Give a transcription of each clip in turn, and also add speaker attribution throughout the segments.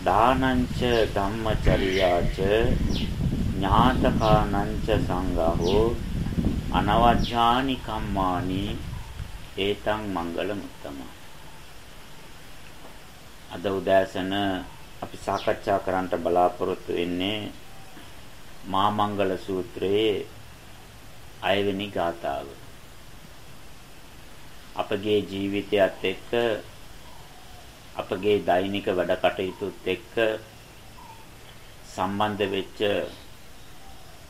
Speaker 1: දානංච ධම්මචර්යාච ඥාතකානංච සංඝහෝ අනවජ්ජානි කම්මානි ඒතං මංගල මුත්තම. අද උදෑසන අපි සාකච්ඡා කරන්නට බලාපොරොත්තු වෙන්නේ මා මංගල සූත්‍රයේ අයවෙනි ගාථාව. අපගේ ජීවිතයත් එක්ක අපගේ දෛනික වැඩ කටයුතුත් එක්ක සම්බන්ධ වෙච්ච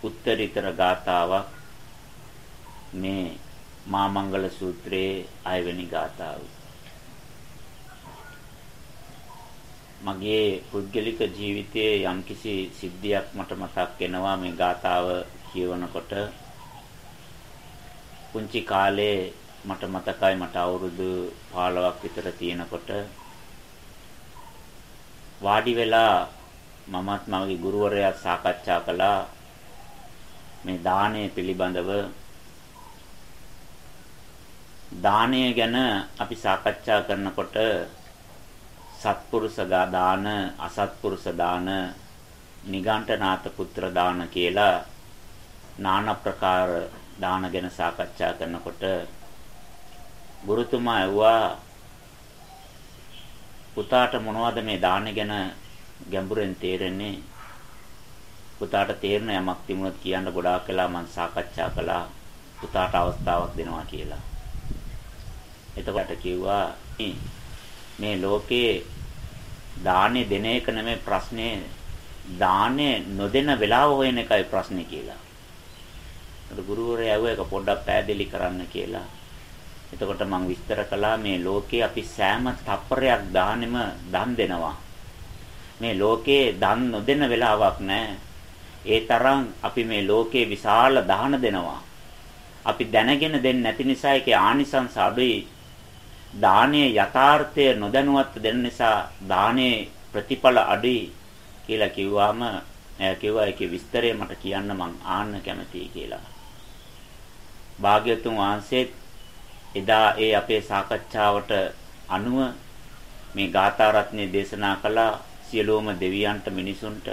Speaker 1: උත්තරීතර ගාතාවක් මේ මා මංගල සූත්‍රයේ අයවෙනි ගාතාව. මගේ පුද්ගලික ජීවිතයේ යම්කිසි සිද්ධියක් මට මතක් වෙනවා මේ ගාතාව කියවනකොට පුංචි කාලේ මට මතකයි මට අවුරුදු 15ක් විතර තියෙනකොට වාඩි වෙලා මමත් මගේ ගුරුවරයා සාකච්ඡා කළා. මේ දානය පිළිබඳව. දානය ගැන අපි සාකච්ඡා කරනකොට සත්පුරුෂ දාන අසත්පුරුෂ දාන නිගණ්ඨනාත පුත්‍ර දාන කියලා নানা ප්‍රකාර දාන ගැන සාකච්ඡා කරනකොට ගුරුතුමා ඇහුවා පුතාට මොනවද මේ දාන ගැන ගැඹුරෙන් තේරෙන්නේ පුතාට තේරෙන යමක් තිබුණොත් කියන්න ගොඩාක් වෙලා මම සාකච්ඡා කළා පුතාට අවස්ථාවක් දෙනවා කියලා. එතකොට කිව්වා මේ ලෝකේ දානේ දෙන එක නෙමෙයි ප්‍රශ්නේ දානේ නොදෙන වෙලාව හොයන එකයි ප්‍රශ්නේ කියලා. ඒක ගුරුවරයා ඇහුවා ඒක පොඩ්ඩක් පැහැදිලි කරන්න කියලා. එතකොට මම විස්තර කළා මේ ලෝකේ අපි සෑම තප්පරයක් දාන්නෙම දන් දෙනවා. මේ ලෝකේ දන් නොදෙන වෙලාවක් නැහැ. ඒ තරම් අපි මේ ලෝකේ විශාල දාන දෙනවා. අපි දැනගෙන දෙන්නේ නැති නිසා ඒකේ ආනිසංස අඩුයි. දානයේ යථාර්ථය නොදැනුවත් දෙන නිසා දානයේ ප්‍රතිඵල අඩුයි කියලා කිව්වාම එයා කිව්වා ඒකේ විස්තරය මට කියන්න මං ආන්න කැමතියි කියලා. භාග්‍යතුන් වහන්සේත් එදා ඒ අපේ සාකච්ඡාවට අනුව මේ ගාථා රත්නය දේශනා කළා සියලුම දෙවියන්ට මිනිසුන්ට.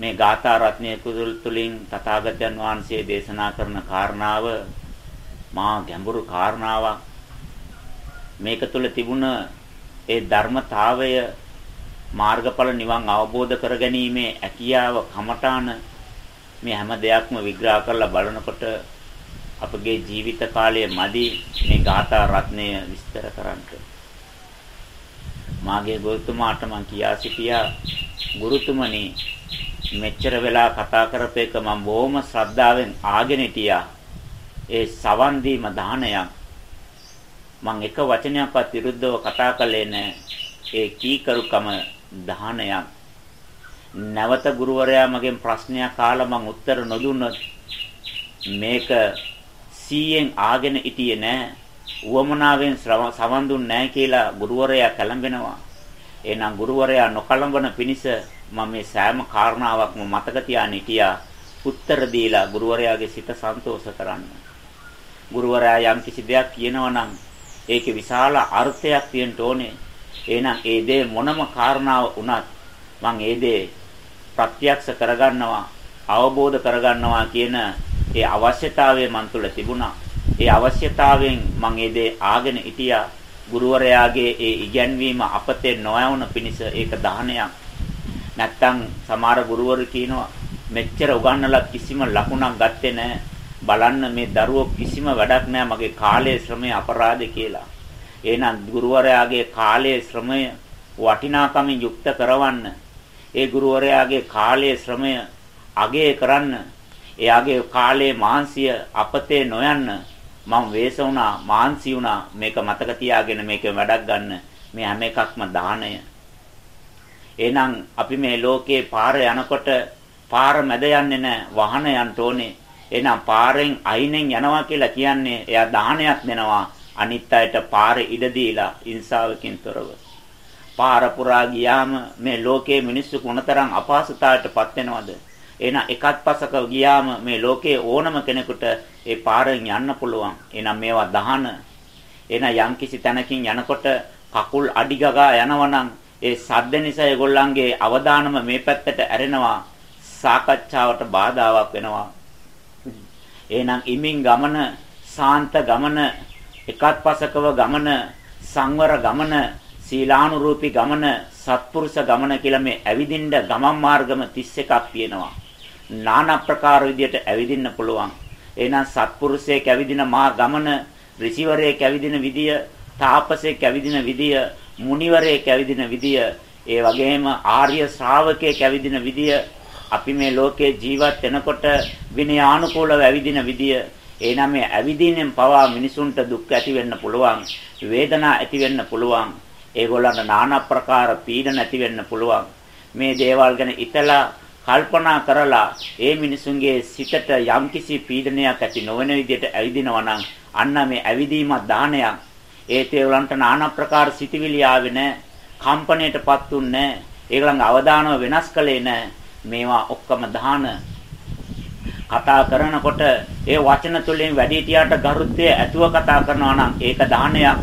Speaker 1: මේ ගාථා රත්නය තුළින් තථාගතයන් වහන්සේ දේශනා කරන කාරණාව මා ගැඹුරු කාරණාවක්. මේක තුළ තිබුණ ඒ ධර්මතාවය මාර්ගඵල නිවන් අවබෝධ කරගැනීමේ හැකියාව කමඨාන මේ හැම දෙයක්ම විග්‍රහ කරලා බලනකොට අපගේ ජීවිත කාලය මදි මේ ගාථා රත්නය විස්තර කරන්නට. මාගේ ගුරුතුමාට මං කියා සිටියා ගුරුතුමනි මෙච්චර වෙලා කතා කරපේක මම බොහොම ශ්‍රද්ධාවෙන් ආගෙන හිටියා. ඒ සවන් දීම දානයක්. මං එක වචනයක්වත් විරුද්ධව කතා කළේ නැහැ. ඒ කීකරුකම දානයක්. නැවත ගුරුවරයා මගෙන් ප්‍රශ්නයක් අහලා මං උත්තර නොදුන්නොත් මේක 100න් ආගෙන හිටියේ නෑ. උවමනාවෙන් සවන් දුන්නේ නෑ කියලා ගුරුවරයා කැළඹෙනවා. එහෙනම් ගුරුවරයා නොකලඹන පිණිස මම මේ සෑම කාරණාවක්ම මතක තියාගෙන හිටියා. උත්තර දීලා ගුරුවරයාගේ සිත සන්තෝෂ කරන්න. ගුරුවරයා යම් කිසි දෙයක් කියනවා නම් ඒකේ විශාල අර්ථයක් තියෙන්න ඕනේ. එහෙනම් ඒ දේ මොනම කාරණාව වුණත් මම ඒ දේ ප්‍රත්‍යක්ෂ කරගන්නවා අවබෝධ කරගන්නවා කියන ඒ අවශ්‍යතාවය මන් තුළ තිබුණා. ඒ අවශ්‍යතාවයෙන් මම ඒ දේ ආගෙන හිටියා. ගුරුවරයාගේ ඒ ඉගැන්වීම අපතේ නොයවුන පිණිස ඒක දානයක්. නැත්තම් සමහර ගුරුවරු කියනවා මෙච්චර උගන්නලා කිසිම ලකුණක් ගත්තේ නැහැ. බලන්න මේ දරුවෝ කිසිම වැඩක් නැහැ මගේ කාලයේ ශ්‍රමය අපරාධ කියලා. එහෙනම් ගුරුවරයාගේ කාලයේ ශ්‍රමය වටිනාකමින් යුක්ත කරවන්න. ඒ ගුරුවරයාගේ කාලයේ ශ්‍රමය අගය කරන්න එයාගේ කාලේ මාන්සිය අපතේ නොයන්න මම වේස වුණා මාන්සි වුණා මේක මතක තියාගෙන මේක වැඩක් ගන්න මේ හැම එකක්ම දාණය එහෙනම් අපි මේ ලෝකේ පාර යනකොට පාර මැද යන්නේ නැහැ. වහන යන්න ඕනේ. එහෙනම් පාරෙන් අයිනෙන් යනවා කියලා කියන්නේ එයා දාහනයක් දෙනවා. අනිත් අයට පාර ඉඩ දීලා ඉන්සාවකින් තොරව. පාර පුරා ගියාම මේ ලෝකයේ මිනිස්සු මොනතරම් අපහසුතාවයටපත් වෙනවද? එහෙනම් එකත් පසක ගියාම මේ ලෝකයේ ඕනම කෙනෙකුට ඒ පාරෙන් යන්න පුළුවන්. එහෙනම් මේවා දහන. එහෙනම් යම්කිසි තැනකින් යනකොට කකුල් අඩි ගගා යනවනම් ඒ සද්ද නිසා ඒගොල්ලන්ගේ අවධානම මේ පැත්තට ඇරෙනවා. සාකච්ඡාවට බාධාවක් වෙනවා. එහෙනම් ඉමින් ගමන, සාන්ත ගමන, එකත් පසකව ගමන, සංවර ගමන, සීලානුරූපී ගමන, සත්පුරුෂ ගමන කියලා මේ ඇවිදින්න ගමන් මාර්ගම 31ක් තියෙනවා. নানা ප්‍රකාර විදියට ඇවිදින්න පුළුවන්. එහෙනම් සත්පුරුෂයෙක් ඇවිදින මා ගමන, ඍෂිවරයෙක් ඇවිදින විදිය, තාපසයෙක් ඇවිදින විදිය, මුනිවරයෙක් ඇවිදින විදිය, ඒ වගේම ආර්ය ශ්‍රාවකයෙක් ඇවිදින විදිය, අපි මේ ලෝකේ ජීවත් වෙනකොට විනයානුකූලව ඇවිදින විදිය එනනම් මේ ඇවිදින්නෙන් පවා මිනිසුන්ට දුක් ඇති වෙන්න පුළුවන් වේදනා ඇති වෙන්න පුළුවන් ඒගොල්ලන්ට নানা ප්‍රකාර පීඩන ඇති වෙන්න පුළුවන් මේ දේවල් ගැන ඉතලා කල්පනා කරලා ඒ මිනිසුන්ගේ සිතට යම්කිසි පීඩනයක් ඇති නොවන විදිහට ඇවිදිනවා නම් අන්න මේ ඇවිදීමක් දානයක් ඒ තේවලන්ට নানা ප්‍රකාර සිටිවිලි ආවේ නැහැ කම්පණයටපත් උන්නේ නැහැ ඒගොල්ලන්ගේ අවධානය වෙනස් කළේ නැහැ මේවා ඔක්කොම දාන කතා කරනකොට ඒ වචන තුලින් වැඩිහිටියාට ගරුත්වය ඇතුව කතා කරනවා නම් ඒක දානයක්.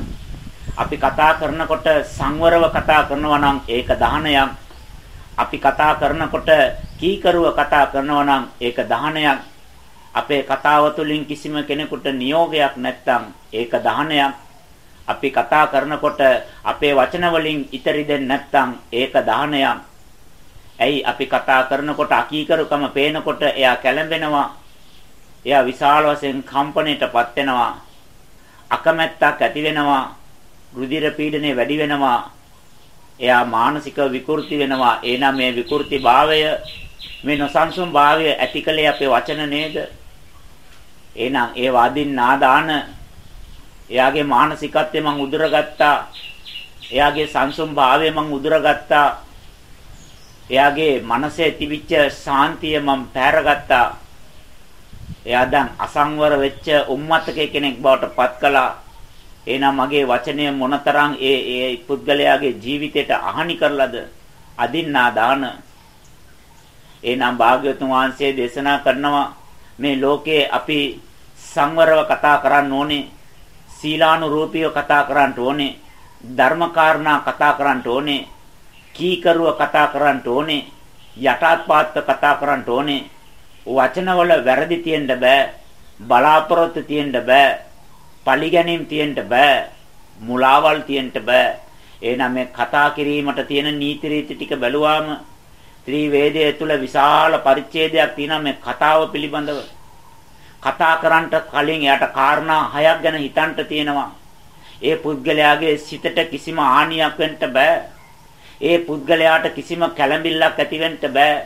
Speaker 1: අපි කතා කරනකොට සංවරව කතා කරනවා නම් ඒක දානයක්. අපි කතා කරනකොට කීකරුව කතා කරනවා නම් ඒක දානයක්. අපේ කතාව තුළින් කිසිම කෙනෙකුට නියෝගයක් නැත්නම් ඒක දානයක්. අපි කතා කරනකොට අපේ වචන වලින් ඉතරි දෙන්නේ නැත්නම් ඒක දානයක්. ඇයි අපි කතා කරනකොට අකීකරුකම පේනකොට එයා කැළඹෙනවා. එයා විශාල වශයෙන් කම්පණයටපත් වෙනවා. අකමැත්තක් ඇති වෙනවා. රුධිර පීඩනය වැඩි වෙනවා. එයා මානසික විකෘති වෙනවා. එනම් මේ විකෘති භාවය මේ නොසන්සුන් භාවය ඇතිකලේ අපේ වචන නේද? එහෙනම් ඒ වාදින් නාදාන එයාගේ මානසිකත්වය මං උදුරගත්තා. එයාගේ සංසුන් භාවය මං උදුරගත්තා. එයාගේ මනසේ තිබිච්ච සාන්තිය මම පැහැරගත්තා. එයා දැන් අසංවර වෙච්ච උම්මතක කෙනෙක් බවට පත් කළා. එහෙනම් මගේ වචනය මොනතරම් ඒ ඒ පුද්ගලයාගේ ජීවිතයට අහනි කරලාද අදින්නා දාන. එහෙනම් භාග්‍යවතුන් වහන්සේ දේශනා කරනවා මේ ලෝකේ අපි සංවරව කතා කරන්න ඕනේ. සීලානුරූපීව කතා කරන්න ඕනේ. ධර්මකාරණා කතා කරන්න ඕනේ. කීකරුව කතා කරන්න ඕනේ යටාත්පාත්ව කතා කරන්න ඕනේ වචනවල වැරදි තියෙන්න බෑ බලාපොරොත්තු තියෙන්න බෑ පලිගැනීම් තියෙන්න බෑ මුලාවල් තියෙන්න බෑ එහෙනම් මේ කතා කිරීමට තියෙන නීති රීති ටික බැලුවාම ත්‍රිවේදයේ තුල විශාල පරිච්ඡේදයක් තියෙනවා මේ කතාව පිළිබඳව කතා කරන්නට කලින් එයාට කාරණා හයක් ගැන හිතන්න තියෙනවා ඒ පුද්ගලයාගේ සිතට කිසිම හානියක් වෙන්න බෑ ඒ පුද්ගලයාට කිසිම කැළඹිල්ලක් ඇතිවෙන්න බෑ.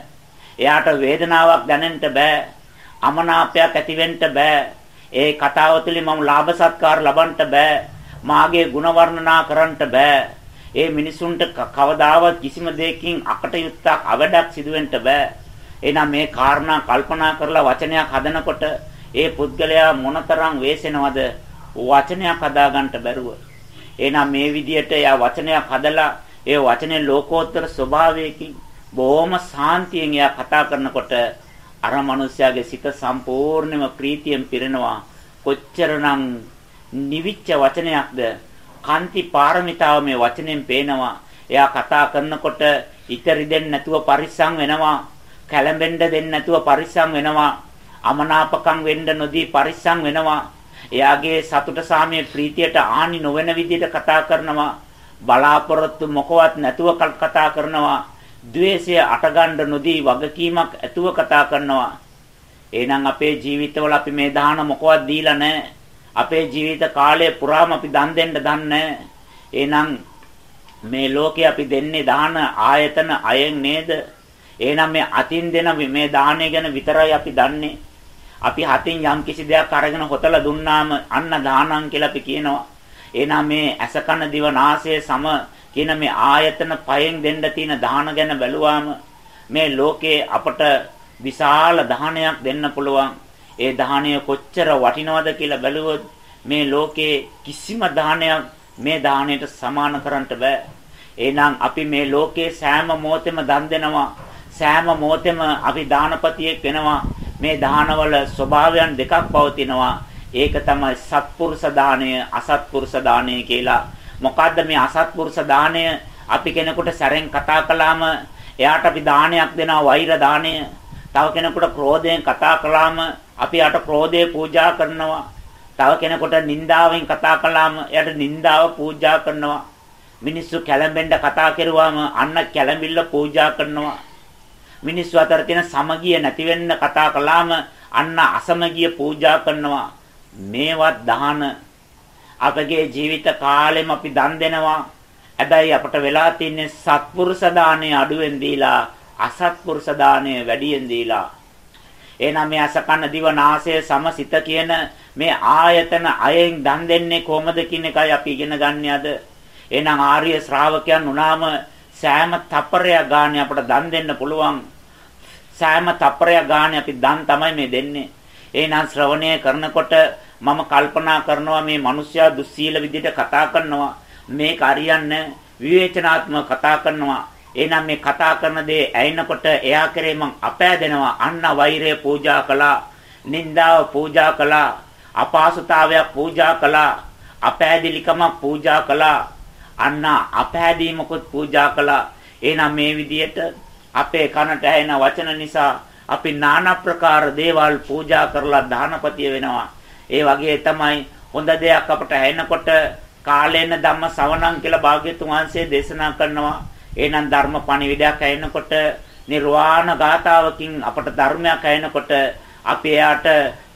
Speaker 1: එයාට වේදනාවක් දැනෙන්න බෑ. අමනාපයක් ඇතිවෙන්න බෑ. ඒ කතාව තුළින් මම ලාභ සත්කාර ලබන්න බෑ. මාගේ ಗುಣ වර්ණනා කරන්න බෑ. ඒ මිනිසුන්ට කවදාවත් කිසිම දෙයකින් අකටයුත්තක් අවඩක් සිදුවෙන්න බෑ. එහෙනම් මේ කාරණා කල්පනා කරලා වචනයක් හදනකොට ඒ පුද්ගලයා මොනතරම් වෙසෙනවද වචනයක් හදාගන්න බැරුව. එහෙනම් මේ විදියට එයා වචනයක් හදලා ඒ වචනේ ලෝකෝත්තර ස්වභාවයකින් බොහොම සාන්තියෙන් එයා කතා කරනකොට අර මනුස්සයාගේ සිත සම්පූර්ණයෙන්ම ප්‍රීතියෙන් පිරෙනවා. කොච්චරනම් නිවිච්ච වචනයක්ද? කාන්ති පාරමිතාව මේ වචනෙන් පේනවා. එයා කතා කරනකොට ඉතරි දෙන්න නැතුව පරිස්සම් වෙනවා. කැළඹෙන්න දෙන්න නැතුව පරිස්සම් වෙනවා. අමනාපකම් වෙන්න නොදී පරිස්සම් වෙනවා. එයාගේ සතුට සාමයේ ප්‍රීතියට ආනි නොවන විදිහට කතා කරනවා. බලාපොරොත්තු මොකවත් නැතුව කතා කරනවා. ද්වේෂය අටගන්න නොදී වගකීමක් ඇතුව කතා කරනවා. එහෙනම් අපේ ජීවිතවල අපි මේ දාන මොකවත් දීලා නැහැ. අපේ ජීවිත කාලය පුරාම අපි දන් දෙන්න දන්නේ එහෙනම් මේ ලෝකේ අපි දෙන්නේ දාන ආයතන අයෙන් නේද? එහෙනම් මේ අතින් දෙන මේ දාණය ගැන විතරයි අපි දන්නේ. අපි හතින් යම් කිසි දෙයක් අරගෙන හොතලා දුන්නාම අන්න දානං කියලා අපි කියනවා. එහෙනම් මේ ඇස කන දිව නාසය සම කියන මේ ආයතන පහෙන් දෙන්න තියෙන දාන ගැන බැලුවාම මේ ලෝකේ අපට විශාල දාහනයක් දෙන්න පුළුවන්. ඒ දාහනය කොච්චර වටිනවද කියලා බැලුවොත් මේ ලෝකේ කිසිම දාහනයක් මේ දාහනයට සමාන කරන්න බෑ. එහෙනම් අපි මේ ලෝකේ සෑම මොහොතෙම දන් දෙනවා. සෑම මොහොතෙම අපි දානපතියෙක් වෙනවා. මේ දානවල ස්වභාවයන් දෙකක් පවතිනවා. ඒක තමයි සත්පුරුෂ දාණය, අසත්පුරුෂ දාණය කියලා. මොකද්ද මේ අසත්පුරුෂ දාණය? අපි කෙනෙකුට සැරෙන් කතා කළාම එයාට අපි දානයක් දෙනවා වෛර දාණය. තව කෙනෙකුට ක්‍රෝධයෙන් කතා කළාම අපි යට ක්‍රෝධය පූජා කරනවා. තව කෙනෙකුට නින්දාවෙන් කතා කළාම එයාට නින්දාව පූජා කරනවා. මිනිස්සු කැළඹෙන්න කතා කරුවාම අන්න කැළඹිල්ල පූජා කරනවා. මිනිස්සු අතර තියෙන සමගිය නැති වෙන්න කතා කළාම අන්න අසමගිය පූජා කරනවා. මේවත් දාන අපගේ ජීවිත කාලෙම අපි දන් දෙනවා. හැබැයි අපට වෙලා තින්නේ සත්පුරුෂ දාණය අඩුවෙන් දීලා අසත්පුරුෂ දාණය වැඩියෙන් දීලා. එහෙනම් මේ අසකන දිව නාසය සමසිත කියන මේ ආයතන අයෙන් දන් දෙන්නේ කොහොමද කියන එකයි අපි ඉගෙන ගන්න අද. එහෙනම් ආර්ය ශ්‍රාවකයන් වුණාම සෑම තප්පරයක් ගානේ අපට දන් දෙන්න පුළුවන්. සෑම තප්පරයක් ගානේ අපි දන් තමයි මේ දෙන්නේ. එහෙනම් ශ්‍රවණය කරනකොට මම කල්පනා කරනවා මේ මිනිස්සයා දුස්සීල විදිහට කතා කරනවා. මේක හරියන්නේ විවේචනාත්මක කතා කරනවා. එහෙනම් මේ කතා කරන දේ ඇයෙනකොට එයා කරේ මං අපෑදෙනවා. අන්න වෛරය පූජා කළා. නින්දාව පූජා කළා. අපහසුතාවයක් පූජා කළා. අපෑදිලිකමක් පූජා කළා. අන්න අපෑදීමකුත් පූජා කළා. එහෙනම් මේ විදියට අපේ කනට ඇහෙන වචන නිසා අපි নানা ප්‍රකාර දේවල් පූජා කරලා දානපතිය වෙනවා. ඒ වගේ තමයි හොඳ දෙයක් අපට ඇහෙනකොට කාලේන ධම්ම සවණං කියලා භාග්‍යතුන් වහන්සේ දේශනා කරනවා. එහෙනම් ධර්ම පණිවිඩයක් ඇහෙනකොට නිර්වාණ ගාතාවකින් අපට ධර්මයක් ඇහෙනකොට අපි එයාට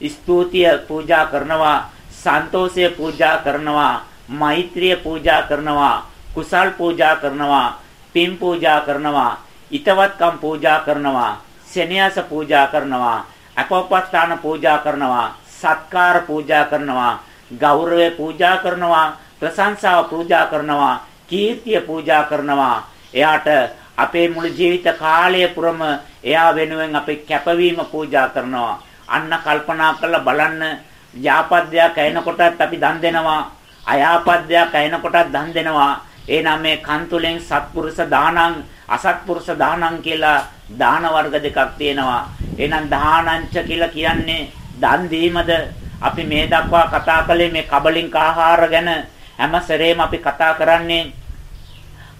Speaker 1: ස්තුතිය පූජා කරනවා, සන්තෝෂය පූජා කරනවා, මෛත්‍රිය පූජා කරනවා, කුසල් පූජා කරනවා, පින් පූජා කරනවා, ිතවත්කම් පූජා කරනවා, සෙනෙහස පූජා කරනවා, අපෝපස්ථාන පූජා කරනවා, සත්කාර පූජා කරනවා, ගෞරවය පූජා කරනවා, ප්‍රශංසාව පූජා කරනවා, කීර්තිය පූජා කරනවා. එයාට අපේ මුළු ජීවිත කාලය පුරම එයා වෙනුවෙන් අපි කැපවීම පූජා කරනවා. අන්න කල්පනා කරලා බලන්න යාපද්‍යයක් ඇයෙනකොටත් අපි දන් දෙනවා. අයාපද්‍යයක් ඇයෙනකොටත් දන් දෙනවා. එහෙනම් මේ කන්තුලෙන් සත්පුරුෂ දානං අසත්පුරුෂ දානං කියලා දාන වර්ග දෙකක් තියෙනවා. එහෙනම් දානංච කියලා කියන්නේ දන් දීමද අපි මේ දක්වා කතා කළේ මේ කබලින්ක ආහාර ගැන හැම සැරේම අපි කතා කරන්නේ.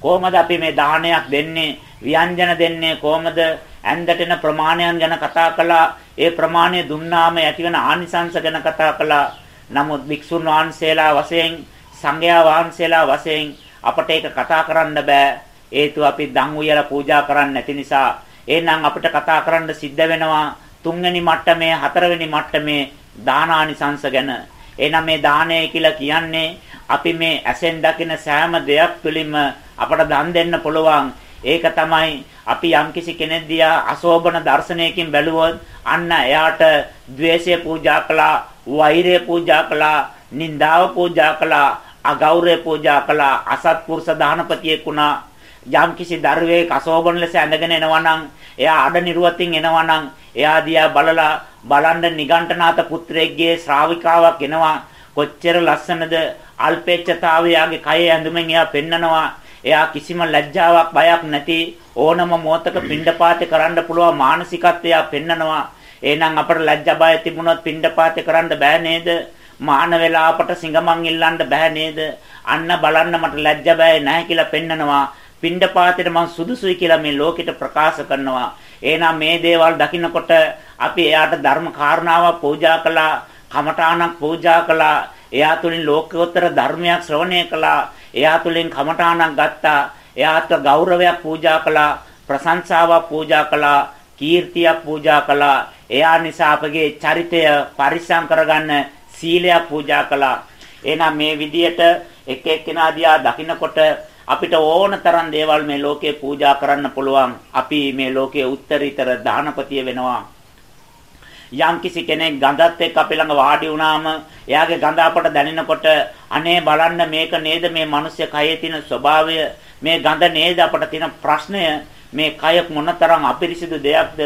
Speaker 1: කොහොමද අපි මේ දානයක් දෙන්නේ ව්‍යංජන දෙන්නේ කොහොමද ඇඳටෙන ප්‍රමාණයන් ගැන කතා කළා. ඒ ප්‍රමාණය දුන්නාම ඇතිවන ආනිසංස ගැන කතා කළා. නමුත් භික්ෂුන් වහන්සේලා වශයෙන් සංඝයා වහන්සේලා වශයෙන් අපට ඒක කතා කරන්න බෑ. හේතුව අපි දන් උයලා පූජා කරන්නේ නැති නිසා. එහෙනම් අපිට කතා කරන්න සිද්ධ වෙනවා. තුන්වෙනි මට්ටමේ හතරවෙනි මට්ටමේ දානානිසංස ගැන. එහෙනම් මේ දානය කියලා කියන්නේ අපි මේ ඇසෙන් දකින සෑම දෙයක් තුළින්ම අපට දන් දෙන්න පුළුවන්. ඒක තමයි අපි යම්කිසි කෙනෙක් දිහා අශෝභන දර්ශනයකින් බැලුවොත් අන්න එයාට द्वේෂය පූජා කළා වෛරය පූජා කළා නින්දාව පූජා කළා අගෞරවය පූජා කළා අසත්පුරුෂ දානපතියෙක් වුණා. යම්කිසි දරුවෙක් අශෝභන ලෙස ඇඳගෙන එනවා නම් එයා අඩ නිරුවතින් එනවා නම් එයා දිහා බලලා බලන්න නිගණ්ඨනාත පුත්‍රයෙක්ගේ ශ්‍රාවිකාවක් එනවා. කොච්චර ලස්සනද අල්පේච්ඡතාවයාගේ කය ඇඳුමෙන් එයා පෙන්නනවා. එයා කිසිම ලැජ්ජාවක් බයක් නැති ඕනම මොහතක පිණ්ඩපාතේ කරන්න පුළුවන් මානසිකත්වය පෙන්නනවා. එහෙනම් අපට ලැජ්ජා බය තිබුණොත් පිණ්ඩපාතේ කරන්න බෑ නේද? මාන වෙලා අපට සිඟමන් ඉල්ලන්න බෑ නේද? අන්න බලන්න මට ලැජ්ජා බය නැහැ කියලා පෙන්නනවා. පිණ්ඩපාතේට මං සුදුසුයි කියලා මේ ලෝකෙට ප්‍රකාශ කරනවා. එහෙනම් මේ දේවල් දකින්නකොට අපි එයාට ධර්ම කාරණාවක් පූජා කළා කමඨාණක් පූජා කළා එයා තුලින් ලෝකෝත්තර ධර්මයක් ශ්‍රවණය කළා එයා තුලින් කමඨාණක් ගත්තා එයාට ගෞරවයක් පූජා කළා ප්‍රශංසාවක් පූජා කළා කීර්තියක් පූජා කළා. එයා නිසා අපගේ චරිතය පරිස්සම් කරගන්න සීලයක් පූජා කළා. එහෙනම් මේ විදියට එක එක්කෙනා දිහා දකින්නකොට අපිට ඕන තරම් දේවල් මේ ලෝකේ පූජා කරන්න පුළුවන්. අපි මේ ලෝකයේ උත්තරීතර දානපතිය වෙනවා. යම් කිසි කෙනෙක් ගඳත් එක්ක අපි ළඟ වාඩි වුණාම එයාගේ ගඳ අපට දැනෙනකොට අනේ බලන්න මේක නේද මේ මිනිස්ය කයේ තියෙන ස්වභාවය මේ ගඳ නේද අපට තියෙන ප්‍රශ්නය මේ කය මොනතරම් අපිරිසිදු දෙයක්ද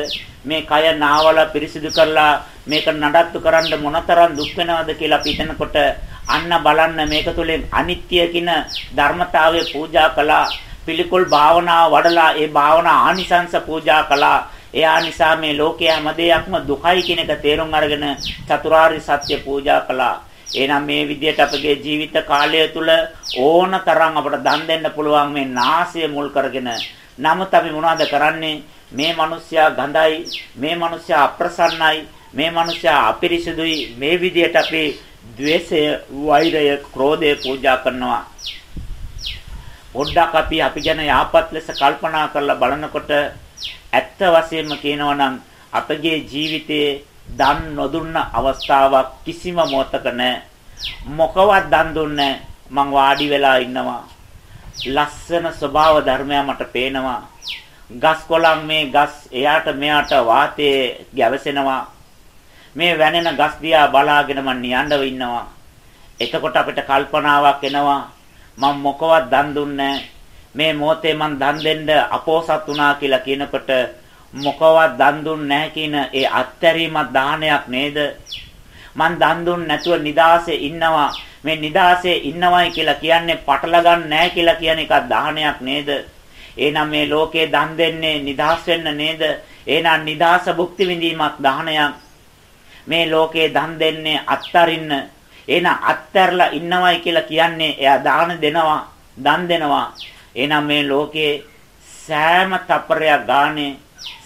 Speaker 1: මේ කය නාවලා පිරිසිදු කරලා මේක නඩත්තු කරන්න මොනතරම් දුක් වෙනවද කියලා අපි හිතනකොට අන්න බලන්න මේක තුළින් අනිත්‍ය කියන ධර්මතාවය පූජා කළා. පිළිකුල් භාවනාව වඩලා ඒ භාවනා ආනිසංස පූජා කළා. එයා නිසා මේ ලෝකයේ හැම දෙයක්ම දුකයි කියන එක තේරුම් අරගෙන චතුරාර්ය සත්‍ය පූජා කළා. එහෙනම් මේ විදිහට අපගේ ජීවිත කාලය තුල ඕන තරම් අපට දන් දෙන්න පුළුවන් මේ නාසය මුල් කරගෙන. නමුත් අපි මොනවද කරන්නේ? මේ මිනිස්සයා ගඳයි මේ මිනිස්සයා අප්‍රසන්නයි මේ මිනිස්සයා අපිරිසිදුයි. මේ විදිහට අපි ද්වේෂය වෛරය ක්‍රෝධය පූජා කරනවා පොඩ්ඩක් අපි අපි ගැන යහපත් ලෙස කල්පනා කරලා බලනකොට ඇත්ත වශයෙන්ම කියනවා නම් අපගේ ජීවිතයේ දන් නොදුන්න අවස්ථාවක් කිසිම මොහතක නැහැ. මොකවත් දන් දුන්නේ මං වාඩි වෙලා ඉන්නවා. ලස්සන ස්වභාව ධර්මය මට පේනවා. ගස් කොළන් මේ ගස් එයාට මෙයාට වාතයේ ගැවසෙනවා. මේ වැනෙන ගස් දිහා බලාගෙන මං නියඬව ඉන්නවා. එතකොට අපිට කල්පනාවක් එනවා මම මොකවත් දන් දුන්නේ මේ මොහොතේ මං දන් දෙන්න අපෝසත් වුණා කියලා කියනකොට මොකවත් දන් දුන්නේ නැහැ කියන ඒ අත්හැරීමක් දානයක් නේද? මං දන් දුන්නේ නැතුව නිදාසේ ඉන්නවා. මේ නිදාසේ ඉන්නවයි කියලා කියන්නේ පටල ගන්න නැහැ කියලා කියන එකක් දානයක් නේද? එහෙනම් මේ ලෝකේ දන් දෙන්නේ නිදාස් වෙන්න නේද? එහෙනම් නිදාස භුක්ති විඳීමක් දානයක්. මේ ලෝකේ දන් දෙන්නේ අත්තරින්න. එහෙනම් අත්තරලා ඉන්නවයි කියලා කියන්නේ එයා දාන දෙනවා, දන් දෙනවා. එහෙනම් මේ ලෝකේ සෑම තප්පරයක් ගානේ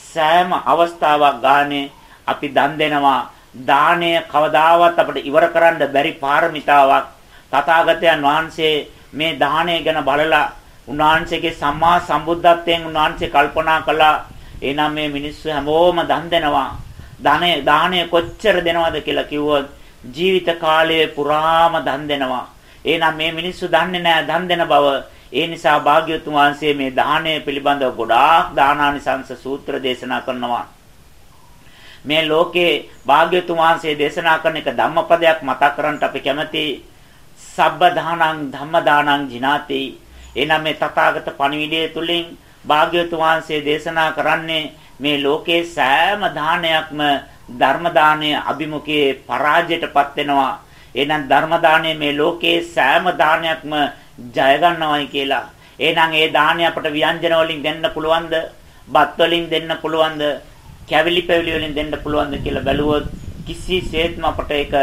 Speaker 1: සෑම අවස්ථාවක් ගානේ අපි දන් දෙනවා දාණය කවදාවත් අපිට ඉවර කරන්න බැරි පාරමිතාවක් තථාගතයන් වහන්සේ මේ දාණය ගැන බලලා උන්වහන්සේගේ සම්මා සම්බුද්ධත්වයෙන් උන්වහන්සේ කල්පනා කළා එහෙනම් මේ මිනිස්සු හැමෝම දන් දෙනවා දාණය දාණය කොච්චර දෙනවද කියලා කිව්වොත් ජීවිත කාලය පුරාම දන් දෙනවා එහෙනම් මේ මිනිස්සු දන්නේ නැහැ දන් දෙන බව ඒ නිසා භාග්‍යවතුන් වහන්සේ මේ දාහණය පිළිබඳව ගොඩාක් දානානිසංස සූත්‍ර දේශනා කරනවා. මේ ලෝකේ භාග්‍යවතුන් වහන්සේ දේශනා කරන එක ධම්මපදයක් මතක් කරන්ට අපි කැමති සබ්බ දානං ධම්ම දානං ජිනාති. එනම් මේ තථාගත පණිවිඩය තුලින් භාග්‍යවතුන් වහන්සේ දේශනා කරන්නේ මේ ලෝකේ සෑම දානයක්ම ධර්ම දානයේ අභිමුඛයේ පරාජයටපත් වෙනවා. එහෙනම් ධර්ම දානයේ මේ ලෝකේ සෑම දානයක්ම ජය ගන්නවයි කියලා. එහෙනම් ඒ දාණය අපට ව්‍යංජන වලින් දෙන්න පුළුවන්ද? බත් වලින් දෙන්න පුළුවන්ද? කැවිලි පැවිලි වලින් දෙන්න පුළුවන්ද කියලා බැලුවොත් කිසිසේත්ම අපට ඒක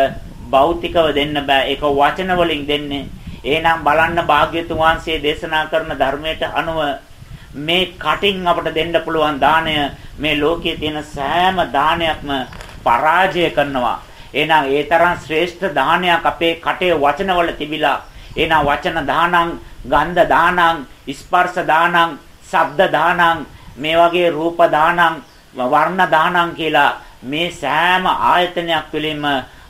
Speaker 1: භෞතිකව දෙන්න බෑ. ඒක වචන වලින් දෙන්නේ. එහෙනම් බලන්න භාග්‍යතුන් වහන්සේ දේශනා කරන ධර්මයට අනුව මේ කටින් අපට දෙන්න පුළුවන් දාණය මේ ලෝකයේ තියෙන සෑම දානයක්ම පරාජය කරනවා. එහෙනම් ඒ තරම් ශ්‍රේෂ්ඨ දානයක් අපේ කටේ වචනවල තිබිලා එහෙනම් වචන දානං, ගන්ධ දානං, ස්පර්ශ දානං, ශබ්ද දානං, මේ වගේ රූප දානං, වර්ණ දානං කියලා මේ සෑම ආයතනයක් තුළින්ම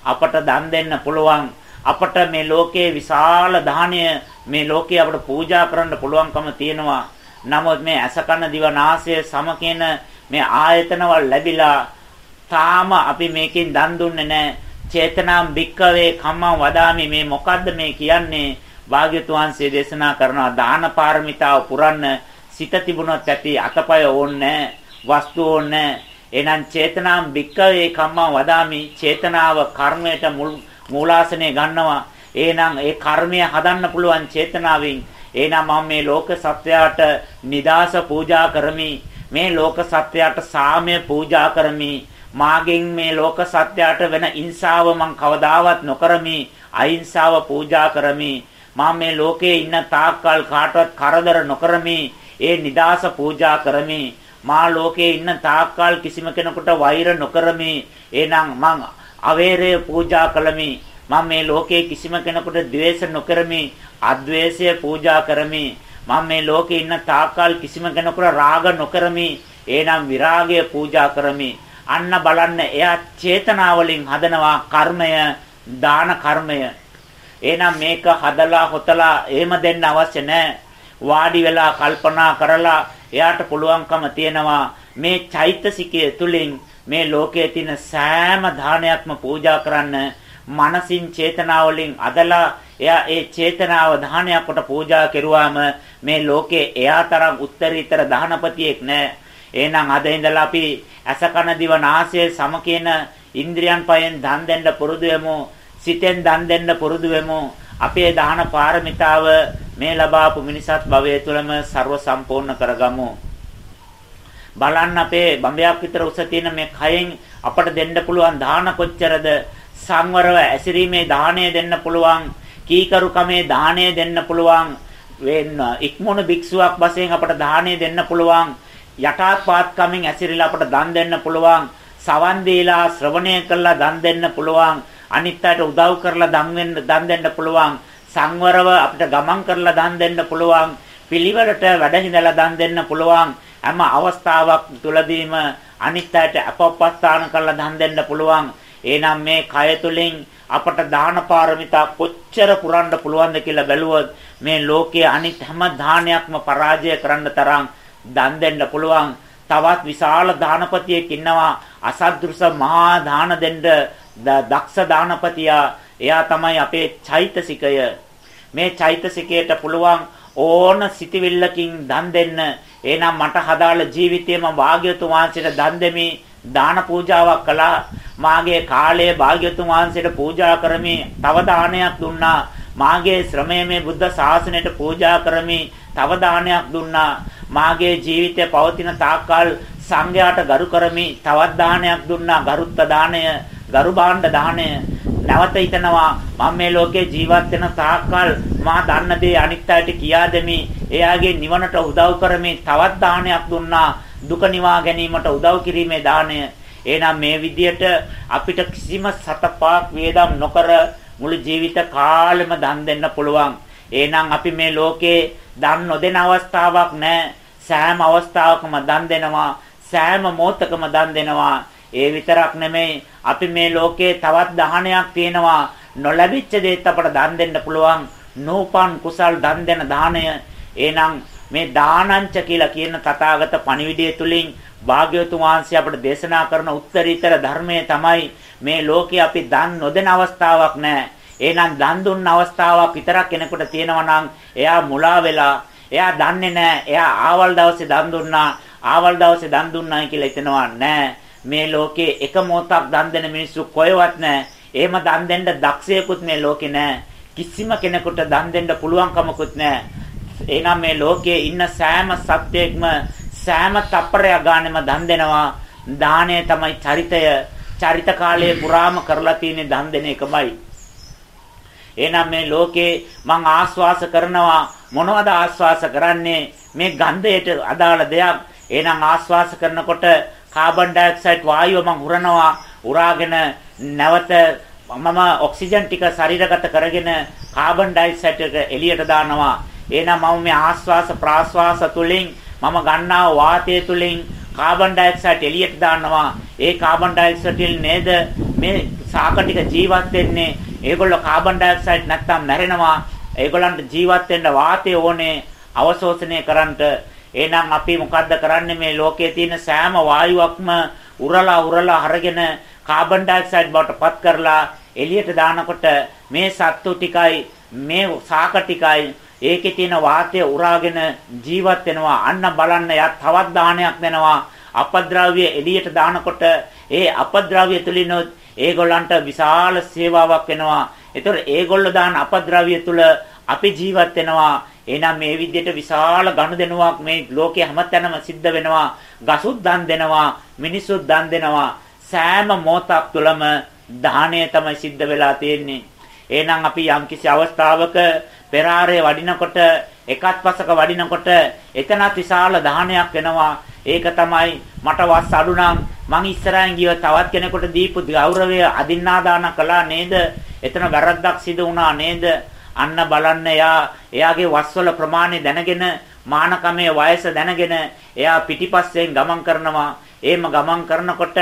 Speaker 1: අපට දන් දෙන්න පුළුවන්. අපට මේ ලෝකයේ විශාල දාණය මේ ලෝකයේ අපට පූජා කරන්න පුළුවන්කම තියෙනවා. නමුත් මේ ඇස කන දිව නාසය සම කියන මේ ආයතනවල ලැබිලා තාම අපි මේකෙන් දන් දුන්නේ නැහැ. චේතනාම් භික්කවේ කම්මං වදාමි. මේ මොකද්ද මේ කියන්නේ? භාග්‍යතුන් වහන්සේ දේශනා කරනවා දාන පාරමිතාව පුරන්න සිත තිබුණොත් ඇති අතපය ඕන්නේ වස්තු ඕන්නේ එහෙනම් චේතනාම් භික්කවේ කම්මං වදාමි. චේතනාව කර්මයට මූලාසනය ගන්නවා. එහෙනම් ඒ කර්මය හදන්න පුළුවන් චේතනාවෙන් එහෙනම් මම මේ ලෝක සත්‍යයට නිදාස පූජා කරමි. මේ ලෝක සත්‍යයට සාමය පූජා කරමි. මාගෙන් මේ ලෝක සත්‍යයට වෙන ඉන්සාව මං කවදාවත් නොකරමි. අහිංසාව පූජා කරමි. මම මේ ලෝකේ ඉන්න තාක්කල් කාටවත් කරදර නොකරමි. ඒ නිදාස පූජා කරමි. මා ලෝකේ ඉන්න තාක්කල් කිසිම කෙනෙකුට වෛර නොකරමි. එහෙනම් මං අවේරය පූජා කළමි. මම මේ ලෝකේ කිසිම කෙනෙකුට ද්වේෂ නොකරමි අද්වේෂය පූජා කරමි මම මේ ලෝකේ ඉන්න තාක්කල් කිසිම කෙනෙකුට රාග නොකරමි එහෙනම් විරාගය පූජා කරමි අන්න බලන්න එයා චේතනාවලින් හදනවා කර්මය දාන කර්මය. එහෙනම් මේක හදලා හොතලා එහෙම දෙන්න අවශ්‍ය නැහැ. වාඩි වෙලා කල්පනා කරලා එයාට පුළුවන්කම තියෙනවා මේ චෛතසිකය තුලින් මේ ලෝකයේ තියෙන සෑම දානයක්ම පූජා කරන්න මනසින් චේතනාවලින් අදලා එයා ඒ චේතනාව දානයක් කොට පූජා කෙරුවාම මේ ලෝකේ එයා තරම් උත්තරීතර දානපතියෙක් නැහැ. එහෙනම් අද ඉඳලා අපි අස කන දිව නාසය සම කියන ඉන්ද්‍රියන් පහෙන් දන් දෙන්න පුරුදු වෙමු. සිතෙන් දන් දෙන්න පුරුදු වෙමු. අපේ දාන පාරමිතාව මේ ලබාපු මිනිසත් භවයේ තුලම ਸਰව සම්පූර්ණ කරගමු. බලන්න අපේ බඹයක් විතර උස තියෙන මේ කයෙන් අපට දෙන්න පුළුවන් දාන කොච්චරද සංවරව ඇසිරීමේ දාණය දෙන්න පුළුවන් කීකරුකමේ දාණය දෙන්න පුළුවන් වෙන්න ඉක්මොන භික්ෂුවක් වශයෙන් අපට දාණය දෙන්න පුළුවන් යටාත්පාත්කමින් ඇසිරිලා අපට දන් දෙන්න පුළුවන් සවන් දීලා ශ්‍රවණය කරලා දන් දෙන්න පුළුවන් අනිත් අයට උදව් කරලා දන් වෙන්න දන් දෙන්න පුළුවන් සංවරව අපිට ගමන් කරලා දන් දෙන්න පුළුවන් පිළිවෙලට වැඩ හිඳලා දන් දෙන්න පුළුවන් හැම අවස්ථාවක් තුලදීම අනිත් අයට අපපස්ථාන කරලා දන් දෙන්න පුළුවන් එහෙනම් මේ කය තුලින් අපට දාන පාරමිතා කොච්චර පුරන්න පුළුවන්ද කියලා බැලුවොත් මේ ලෝකයේ අනිත් හැම දානයක්ම පරාජය කරන්න තරම් දන් දෙන්න පුළුවන්. තවත් විශාල දානපතියෙක් ඉන්නවා. අසද්දෘස මහා දාන දෙන්න දක්ෂ දානපතියා. එයා තමයි අපේ චෛතසිකය. මේ චෛතසිකයට පුළුවන් ඕන සිටිවිල්ලකින් දන් දෙන්න. එහෙනම් මට හදාළ ජීවිතේ මම වාග්යතුන් වහන්සේට දන් දෙමි. දාන පූජාවක් කළා. මාගේ කාලය භාග්‍යතුන් වහන්සේට පූජා කරමි. තව දානයක් දුන්නා. මාගේ ශ්‍රමය මේ බුද්ධ ශාසනයට පූජා කරමි. තව දානයක් දුන්නා. මාගේ ජීවිතය පවතින තාක්කල් සංඝයාට ගරු කරමි. තවත් දානයක් දුන්නා. ගරුත්ත දාණය ගරු භාණ්ඩ දාණය නැවත හිතනවා මම මේ ලෝකේ ජීවත් වෙන තාක්කල් මා දන්න දේ අනිත් අයට කියා දෙමි. එයාගේ නිවනට උදව් කරමි. තවත් දානයක් දුන්නා. දුක නිවා ගැනීමට උදව් කිරීමේ දාණය එහෙනම් මේ විදියට අපිට කිසිම සතපාක් වේදම් නොකර මුළු ජීවිත කාලෙම දන් දෙන්න පුළුවන්. එහෙනම් අපි මේ ලෝකේ දන් නොදෙන අවස්ථාවක් නැහැ. සෑම අවස්ථාවකම දන් දෙනවා. සෑම මොහොතකම දන් දෙනවා. ඒ විතරක් නෙමෙයි අපි මේ ලෝකේ තවත් දහනයක් තියෙනවා. නොලැබිච්ච දේත් අපට දන් දෙන්න පුළුවන්. නූපන් කුසල් දන් දෙන දාණය. එහෙනම් මේ දානංච කියලා කියන තථාගත පණිවිඩය තුලින් භාග්‍යවතුන් වහන්සේ අපට දේශනා කරන උත්තරීතර ධර්මයේ තමයි මේ ලෝකේ අපි දන් නොදෙන අවස්ථාවක් නැහැ. එහෙනම් දන් දුන්න අවස්ථාවක් විතරක් කෙනෙකුට තියෙනවා නම් එයා මුලා වෙලා එයා දන්නේ නැහැ. එයා ආවල් දවසේ දන් දුන්නා, ආවල් දවසේ දන් දුන්නායි කියලා හිතනවා නැහැ. මේ ලෝකේ එක මොහොතක් දන් දෙන මිනිස්සු කොහෙවත් නැහැ. එහෙම දන් දෙන්න දක්ෂයෙකුත් මේ ලෝකේ නැහැ. කිසිම කෙනෙකුට දන් දෙන්න පුළුවන්කමකුත් නැහැ. එහෙනම් මේ ලෝකයේ ඉන්න සෑම සත්‍යයක්ම සෑම තප්පරයක් ගානෙම දන් දෙනවා. දාණය තමයි චරිතය. චරිත කාලයේ පුරාම කරලා තියෙන දන් දෙන එකමයි. එහෙනම් මේ ලෝකේ මං ආස්වාස කරනවා මොනවද ආස්වාස කරන්නේ මේ ගන්ධයට අදාළ දෙයක්. එහෙනම් ආස්වාස කරනකොට කාබන් ඩයොක්සයිඩ් වායුව මං උරනවා. උරාගෙන නැවත මම ඔක්සිජන් ටික ශරීරගත කරගෙන කාබන් ඩයොක්සයිඩ් එක එළියට දානවා. එහෙනම් මම මේ ආස්වාස ප්‍රාස්වාස තුලින් මම ගන්නා වාතය තුලින් කාබන් ඩයොක්සයිඩ් එළියට දානවා. ඒ කාබන් ඩයොක්සයිඩ් නේද මේ ශාක ටික ජීවත් වෙන්නේ. ඒගොල්ලෝ කාබන් ඩයොක්සයිඩ් නැත්තම් මැරෙනවා. ඒගොල්ලන්ට ජීවත් වෙන්න වාතය ඕනේ අවශෝෂණය කරන්නට. එහෙනම් අපි මොකද්ද කරන්නේ මේ ලෝකයේ තියෙන සෑම වායුවක්ම උරලා උරලා අරගෙන කාබන් ඩයොක්සයිඩ් බවට පත් කරලා එළියට දානකොට මේ සත්තු ටිකයි මේ ශාක ටිකයි ඒකේ තියෙන වාතය උරාගෙන ජීවත් වෙනවා. අන්න බලන්න යා තවත් දානයක් දෙනවා. අපද්‍රව්‍ය එළියට දානකොට ඒ අපද්‍රව්‍ය තුලිනොත් ඒගොල්ලන්ට විශාල සේවාවක් වෙනවා. ඒතර ඒගොල්ලෝ දාන අපද්‍රව්‍ය තුල අපි ජීවත් වෙනවා. එහෙනම් මේ විදිහට විශාල ගනුදෙනුවක් මේ ලෝකයේ හැමතැනම සිද්ධ වෙනවා. ගසුත් දන් දෙනවා, මිනිසුත් දන් දෙනවා. සෑම මොහොතක් තුළම දානය තමයි සිද්ධ වෙලා තියෙන්නේ. එහෙනම් අපි යම්කිසි අවස්ථාවක පෙරාරේ වඩිනකොට එකත් පසක වඩිනකොට එතනත් විශාල දහනයක් වෙනවා. ඒක තමයි මට වස් අඩු නම් මං ඉස්සරහින් ගිය තවත් කෙනෙකුට දීපු ගෞරවය අදින්නාදාන කළා නේද? එතන වැරද්දක් සිදු වුණා නේද? අන්න බලන්න එයා එයාගේ වස්වල ප්‍රමාණය දැනගෙන මානකමේ වයස දැනගෙන එයා පිටිපස්සෙන් ගමන් කරනවා. එහෙම ගමන් කරනකොට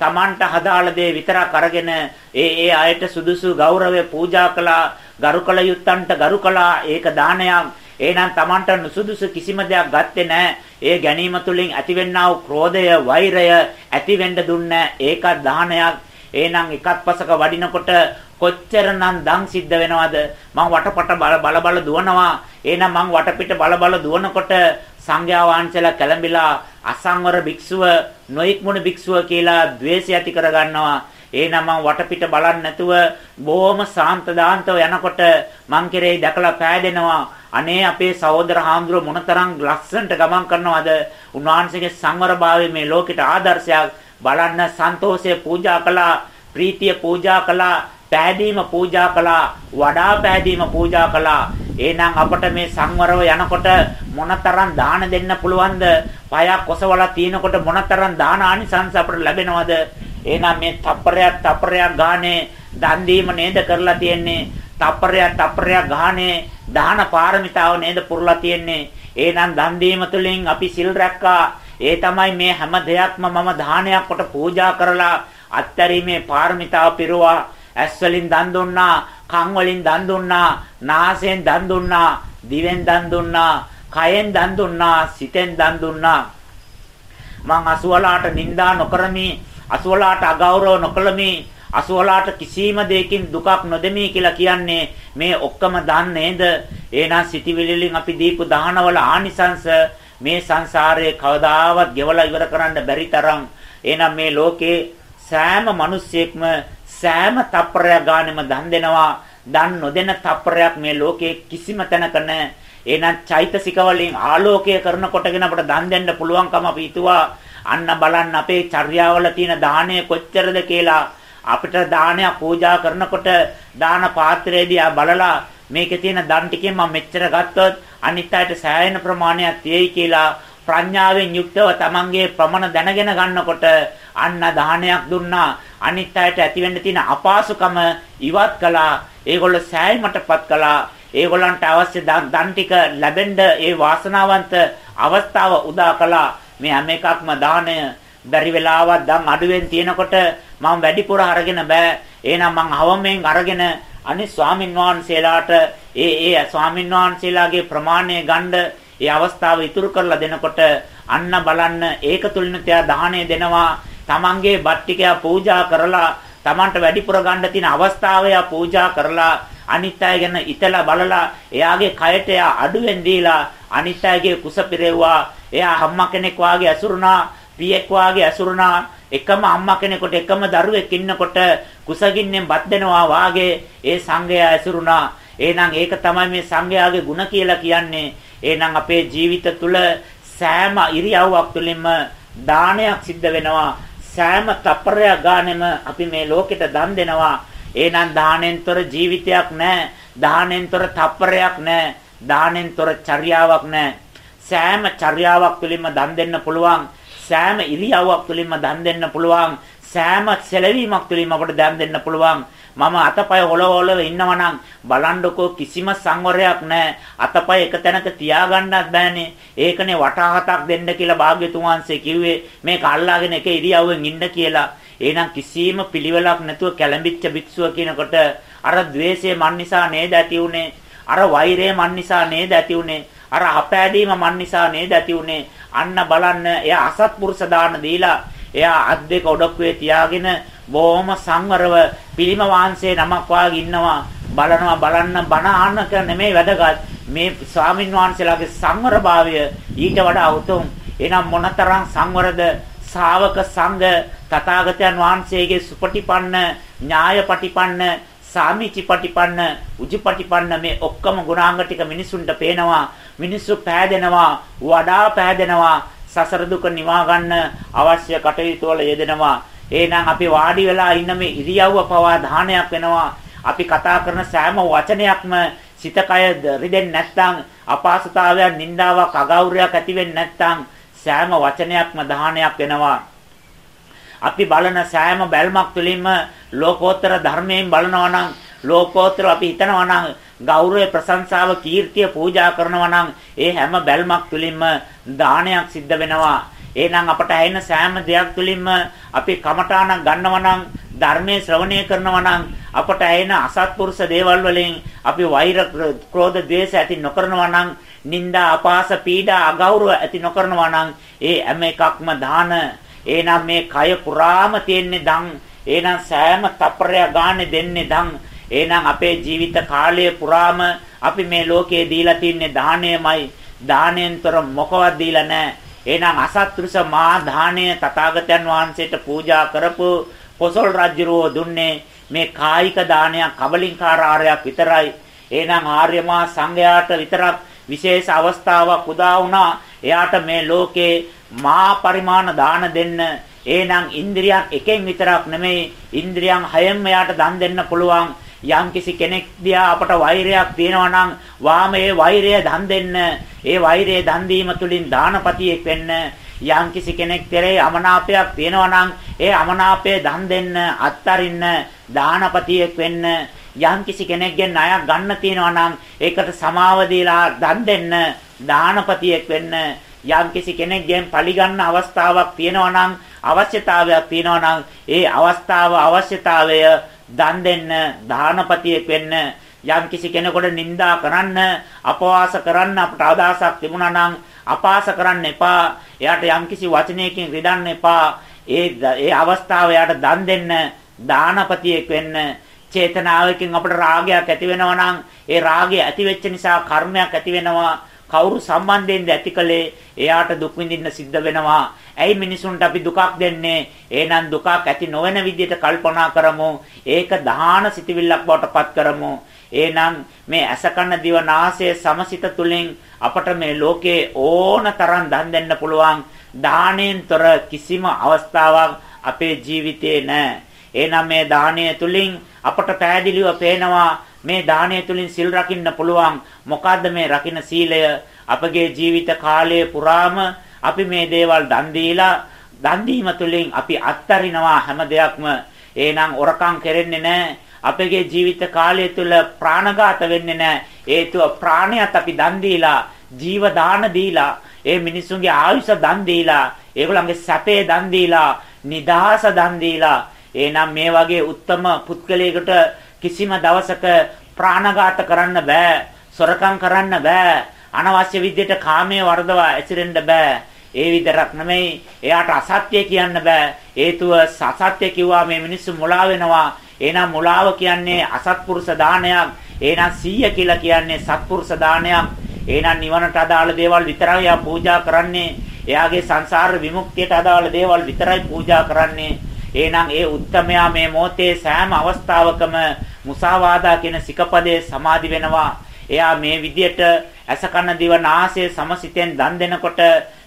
Speaker 1: Tamanට හදාළ දේ විතරක් අරගෙන ඒ ඒ අයට සුදුසු ගෞරවය පූජා කළා ගරුකල යුත්තන්ට ගරුකලා ඒක දානයක් එහෙනම් Tamanට නුසුදුසු කිසිම දෙයක් ගත්තේ නැහැ ඒ ගැනීම තුලින් ඇතිවෙනා වූ ක්‍රෝධය වෛරය ඇතිවෙන්න දුන්නේ ඒක දානයක් එහෙනම් එකත් පසක වඩිනකොට කොච්චරනම් දන් සිද්ධ වෙනවද? මං වටපට බල බල බල දුවනවා. එහෙනම් මං වටපිට බල බල දුවනකොට සංඝයා වහන්සේලා කැළඹිලා අසංවර භික්ෂුව නොයික් මුණ භික්ෂුව කියලා द्वේෂය ඇති කරගන්නවා. එහෙනම් මං වටපිට බලන්නේ නැතුව බොහොම සාන්ත දාන්තව යනකොට මං කෙරෙහි දැකලා පෑදෙනවා. අනේ අපේ සහෝදර හාමුදුරුව මොනතරම් ලස්සනට ගමන් කරනවද? උන්වහන්සේගේ සංවරභාවය මේ ලෝකෙට ආදර්ශයක්. බලන්න සන්තෝෂය පූජා කළා, ප්‍රීතිය පූජා කළා, පෑදීම පූජා කළා, වඩා පෑදීම පූජා කළා. එහෙනම් අපට මේ සංවරව යනකොට මොනතරම් දාන දෙන්න පුළුවන්ද? පයක් කොසවලා තිනකොට මොනතරම් දාන ආනිසංස අපට ලැබෙනවද? එහෙනම් මේ තප්පරයක් තප්පරයක් ගානේ දන් දීම නේද කරලා තියෙන්නේ? තප්පරයක් තප්පරයක් ගානේ දාන පාරමිතාව නේද පුරලා තියෙන්නේ? එහෙනම් දන් දීම තුළින් අපි සිල් රැක්කා. ඒ තමයි මේ හැම දෙයක්ම මම දානයක් කොට පූජා කරලා අත්තරීමේ පාරමිතාව පිරුවා. ඇස් වලින් දන් දුන්නා, කන් වලින් දන් දුන්නා, නාසයෙන් දන් දුන්නා, දිවෙන් දන් දුන්නා, කයෙන් දන් දුන්නා, සිතෙන් දන් දුන්නා. මං අසුවලාට නිඳා නොකරමි, අසුවලාට අගෞරව නොකළමි, අසුවලාට කිසිම දෙයකින් දුකක් නොදෙමි කියලා කියන්නේ මේ ඔක්කොම දන් නේද? එහෙනම් සිටිවිලිලින් අපි දීපු දානවල ආනිසංස මේ සංසාරයේ කවදාවත් ගෙවලා ඉවර කරන්න බැරි තරම් එහෙනම් මේ ලෝකේ සෑම මිනිස්සෙක්ම සෑම තප්පරයක් ගානෙම දන් දෙනවා. දන් නොදෙන තප්පරයක් මේ ලෝකේ කිසිම තැනක නැහැ. එහෙනම් චෛතසික වලින් ආලෝකය කරනකොටගෙන අපට දන් දෙන්න පුළුවන්කම අපි හිතුවා. අන්න බලන්න අපේ චර්යාවල තියෙන දාණය කොච්චරද කියලා අපිට දානයක් පූජා කරනකොට දාන පාත්‍රයේදී ආ බලලා මේකේ තියෙන දන් ටිකෙන් මම මෙච්චර ගත්තොත් අනිත් අයට සෑහෙන ප්‍රමාණයක් තියෙයි කියලා ප්‍රඥාවෙන් යුක්තව තමන්ගේ ප්‍රමණ දැනගෙන ගන්නකොට අන්න දානයක් දුන්නා. අනිත් අයට ඇතිවෙන්න තියෙන අපහසුකම ඉවත් කළා. ඒගොල්ලෝ සෑයීමටපත් කළා. ඒගොල්ලන්ට අවශ්‍ය දන් ටික ලැබෙන්න ඒ වාසනාවන්ත අවස්ථාව උදා කළා. මේ හැම එකක්ම දාණය බැරි වෙලාවක් දන් අඩුවෙන් තියෙනකොට මම වැඩිපුර අරගෙන බෑ. එහෙනම් මං අවමෙන් අරගෙන අනිත් ස්වාමින් වහන්සේලාට ඒ ඒ ස්වාමින් වහන්සේලාගේ ප්‍රමාණය ගන්න ඒ අවස්ථාව ඉතුරු කරලා දෙනකොට අන්න බලන්න ඒක තුලින් තියා දාහණය දෙනවා. තමන්ගේ බත් ටික පූජා කරලා තමන්ට වැඩිපුර ගන්න තියෙන අවස්ථාව පූජා කරලා අනිත් අය ගැන ඉතලා බලලා එයාගේ කයට එයා අඩුවෙන් දීලා අනිත් අයගේ කුස පිරෙව්වා. එයා අම්මා කෙනෙක් වාගේ ඇසුරුනා පියෙක් වාගේ ඇසුරුනා එකම අම්මා කෙනෙකුට එකම දරුවෙක් ඉන්නකොට කුසගින්නෙන් බත් දෙනවා වාගේ ඒ සංඝයා ඇසුරුනා එහෙනම් ඒක තමයි මේ සංඝයාගේ ಗುಣ කියලා කියන්නේ එහෙනම් අපේ ජීවිත තුළ සෑම ඉරියව්වක් තුළින්ම දානයක් සිද්ධ වෙනවා සෑම තප්පරයක් ගානෙම අපි මේ ලෝකෙට දන් දෙනවා. එහෙනම් දානෙන්තර ජීවිතයක් නැහැ. දානෙන්තර තප්පරයක් නැහැ. දානෙන්තර චර්යාවක් නැහැ. සෑම චර්යාවක් තුළින්ම දන් දෙන්න පුළුවන්. සෑම ඉරියව්වක් තුළින්ම දන් දෙන්න පුළුවන්. සෑම සැලවීමක් තුළින්ම අපට දන් දෙන්න පුළුවන්. මම අතපය හොලවලව ඉන්නවනම් බලන්නකෝ කිසිම සංවරයක් නැහැ. අතපය එක තැනක තියාගන්නත් බෑනේ. ඒකනේ වටා හතක් දෙන්න කියලා භාග්‍යතුන් වහන්සේ කිව්වේ. මේක අල්ලාගෙන එක ඉරියව්වෙන් ඉන්න කියලා. එහෙනම් කිසිම පිළිවෙලක් නැතුව කැළඹිච්ච භික්ෂුව කියනකොට අර द्वේෂය මන් නිසා නේද ඇති උනේ? අර වෛරය මන් නිසා නේද ඇති උනේ? අර අපෑදීම මන් නිසා නේද ඇති උනේ? අන්න බලන්න එයා අසත්පුරුෂ දාන දීලා එයා අත් දෙක ඔඩොක්කුවේ තියාගෙන බොහොම සංවරව පිළිම වහන්සේ නමක් වාගේ ඉන්නවා. බලනවා බලන්න බණ අහන්නක නෙමෙයි වැදගත්. මේ ස්වාමින් වහන්සේලාගේ සංවරභාවය ඊට වඩා උතුම්. එනම් මොනතරම් සංවරද? ශාවක සංඝ තථාගතයන් වහන්සේගේ සුපටිපන්න ඥායපටිපන්න සාමිචිපටිපන්න උජුපටිපන්න මේ ඔක්කොම ගුණාංග ටික මිනිසුන්ට පේනවා මිනිස්සු පෑදෙනවා වඩා පෑදෙනවා සසර දුක නිවා ගන්න අවශ්‍ය කටයුතු වල යෙදෙනවා. එහෙනම් අපි වාඩි වෙලා ඉන්න මේ ඉරියව්ව පවා දාහනයක් වෙනවා. අපි කතා කරන සෑම වචනයක්ම සිතකය රිදෙන්නේ නැත්නම් අපහසුතාවයක්, නිന്ദාවක්, අගෞරවයක් ඇති වෙන්නේ නැත්නම් සෑම වචනයක්ම දාහනයක් වෙනවා. අපි බලන සෑම බැල්මක් තුළින්ම ලෝකෝත්තර ධර්මයෙන් බලනවා නම් ලෝකෝත්තර අපි හිතනවා නම් ගෞරවය ප්‍රශංසාව කීර්තිය පූජා කරනවා නම් ඒ හැම බැල්මක් තුළින්ම දානයක් සිද්ධ වෙනවා. එහෙනම් අපට ඇහෙන සෑම දෙයක් තුළින්ම අපි කමඨාණක් ගන්නවා නම් ධර්මයේ ශ්‍රවණය කරනවා නම් අපට ඇහෙන අසත්පුරුෂ දේවල් වලින් අපි වෛර ක්‍රෝධ ද්වේෂ ඇති නොකරනවා නම් නිന്ദා අපාස පීඩා අගෞරව ඇති නොකරනවා නම් ඒ හැම එකක්ම දාන එහෙනම් මේ කය පුරාම තියෙන්නේ දන්. එහෙනම් සෑම තප්පරයක් ගන්න දෙන්නේ දන්. එහෙනම් අපේ ජීවිත කාලය පුරාම අපි මේ ලෝකයේ දීලා තින්නේ දාණයමයි. දාණයෙන්තර මොකවත් දීලා නැහැ. එහෙනම් අසත්පුරුෂ මා දාණය තථාගතයන් වහන්සේට පූජා කරපු කොසල් රජුරෝ දුන්නේ මේ කායික දානයක් කබලින්කාර ආරයක් විතරයි. එහෙනම් ආර්ය මා සංඝයාට විතරක් විශේෂ අවස්ථාවක් උදා වුණා. එයාට මේ ලෝකේ මා පරිමාණ දාන දෙන්න. එහෙනම් ඉන්ද්‍රියන් එකෙන් විතරක් නෙමෙයි ඉන්ද්‍රියන් හයෙන්ම එයාට දන් දෙන්න පුළුවන්. යම්කිසි කෙනෙක් දිහා අපට වෛරයක් තියෙනවා නම් වාම ඒ වෛරය දන් දෙන්න. ඒ වෛරය දන් දීම තුලින් දානපතියෙක් වෙන්න. යම්කිසි කෙනෙක් කෙරේ අමනාපයක් තියෙනවා නම් ඒ අමනාපය දන් දෙන්න, අත්තරින්න දානපතියෙක් වෙන්න. යම්කිසි කෙනෙක්ගෙන් ණයක් ගන්න තියෙනවා නම් ඒකට සමාව දීලා දන් දෙන්න, දානපතියෙක් වෙන්න. යම්කිසි කෙනෙක්ගෙන් පරිගන්න අවස්ථාවක් තියෙනවා නම් අවශ්‍යතාවයක් තියෙනවා නම් ඒ අවස්ථාව අවශ්‍යතාවය දන් දෙන්න දානපතියෙක් වෙන්න යම් කිසි කෙනෙකුට නිඳා කරන්න අපවාස කරන්න අපට අදහසක් තිබුණා නම් අපාස කරන්න එපා. එයාට යම් කිසි වචනයකින් රිදන්න එපා. ඒ ඒ අවස්ථාව එයාට දන් දෙන්න දානපතියෙක් වෙන්න චේතනාවකින් අපට රාගයක් ඇති වෙනවා නම් ඒ රාගය ඇති වෙච්ච නිසා කර්මයක් ඇති වෙනවා. කවුරු සම්බන්ධයෙන්ද ඇතිකලේ එයාට දුක් විඳින්න සිද්ධ වෙනවා. ඇයි මිනිසුන්ට අපි දුකක් දෙන්නේ? එහෙනම් දුකක් ඇති නොවන විදිහට කල්පනා කරමු. ඒක දහාන සිටිවිල්ලක් බවට පත් කරමු. එහෙනම් මේ අසකන දිව නාසය සමසිත තුලින් අපට මේ ලෝකේ ඕන තරම් දන් දෙන්න පුළුවන්. දාණයෙන්තර කිසිම අවස්ථාවක් අපේ ජීවිතේ නැහැ. එහෙනම් මේ දාණය තුලින් අපට පෑදිලිව පේනවා මේ දාණය තුලින් සිල් රකින්න පුළුවන්. මොකද්ද මේ රකින්න සීලය? අපගේ ජීවිත කාලය පුරාම අපි මේ දේවල් දන් දීලා දන් දීම තුලින් අපි අත්තරිනවා හැම දෙයක්ම. එහෙනම් ඔරකම් කෙරෙන්නේ නැහැ. අපගේ ජීවිත කාලය තුල ප්‍රාණඝාත වෙන්නේ නැහැ. හේතුව ප්‍රාණයත් අපි දන් දීලා, ජීව දාන දීලා, ඒ මිනිසුන්ගේ ආයුෂ දන් දීලා, ඒගොල්ලන්ගේ සැපේ දන් දීලා, නිදහස දන් දීලා. එහෙනම් මේ වගේ උත්තම පුත්කලයකට කිසිම දවසක ප්‍රාණඝාත කරන්න බෑ. සොරකම් කරන්න බෑ. අනවශ්‍ය විදිහට කාමයේ වර්ධවා ඇසිරෙන්න බෑ. ඒ විතරක් නෙමෙයි එයාට අසත්‍ය කියන්න බෑ. හේතුව සසත්‍ය කිව්වා මේ මිනිස්සු මුලා වෙනවා. එහෙනම් මුලාව කියන්නේ අසත්පුරුෂ දානයක්. එහෙනම් සීය කියලා කියන්නේ සත්පුරුෂ දානයක්. එහෙනම් නිවනට අදාළ දේවල් විතරයි යා පූජා කරන්නේ. එයාගේ සංසාර විමුක්තියට අදාළ දේවල් විතරයි පූජා කරන්නේ. එහෙනම් ඒ උත්තමයා මේ මොහොතේ සෑම අවස්ථාවකම මුසාවාදා කියන සිකපදයේ සමාදි වෙනවා. එයා මේ විදියට අසකන දිව නාසය සමසිතෙන් දන් දෙනකොට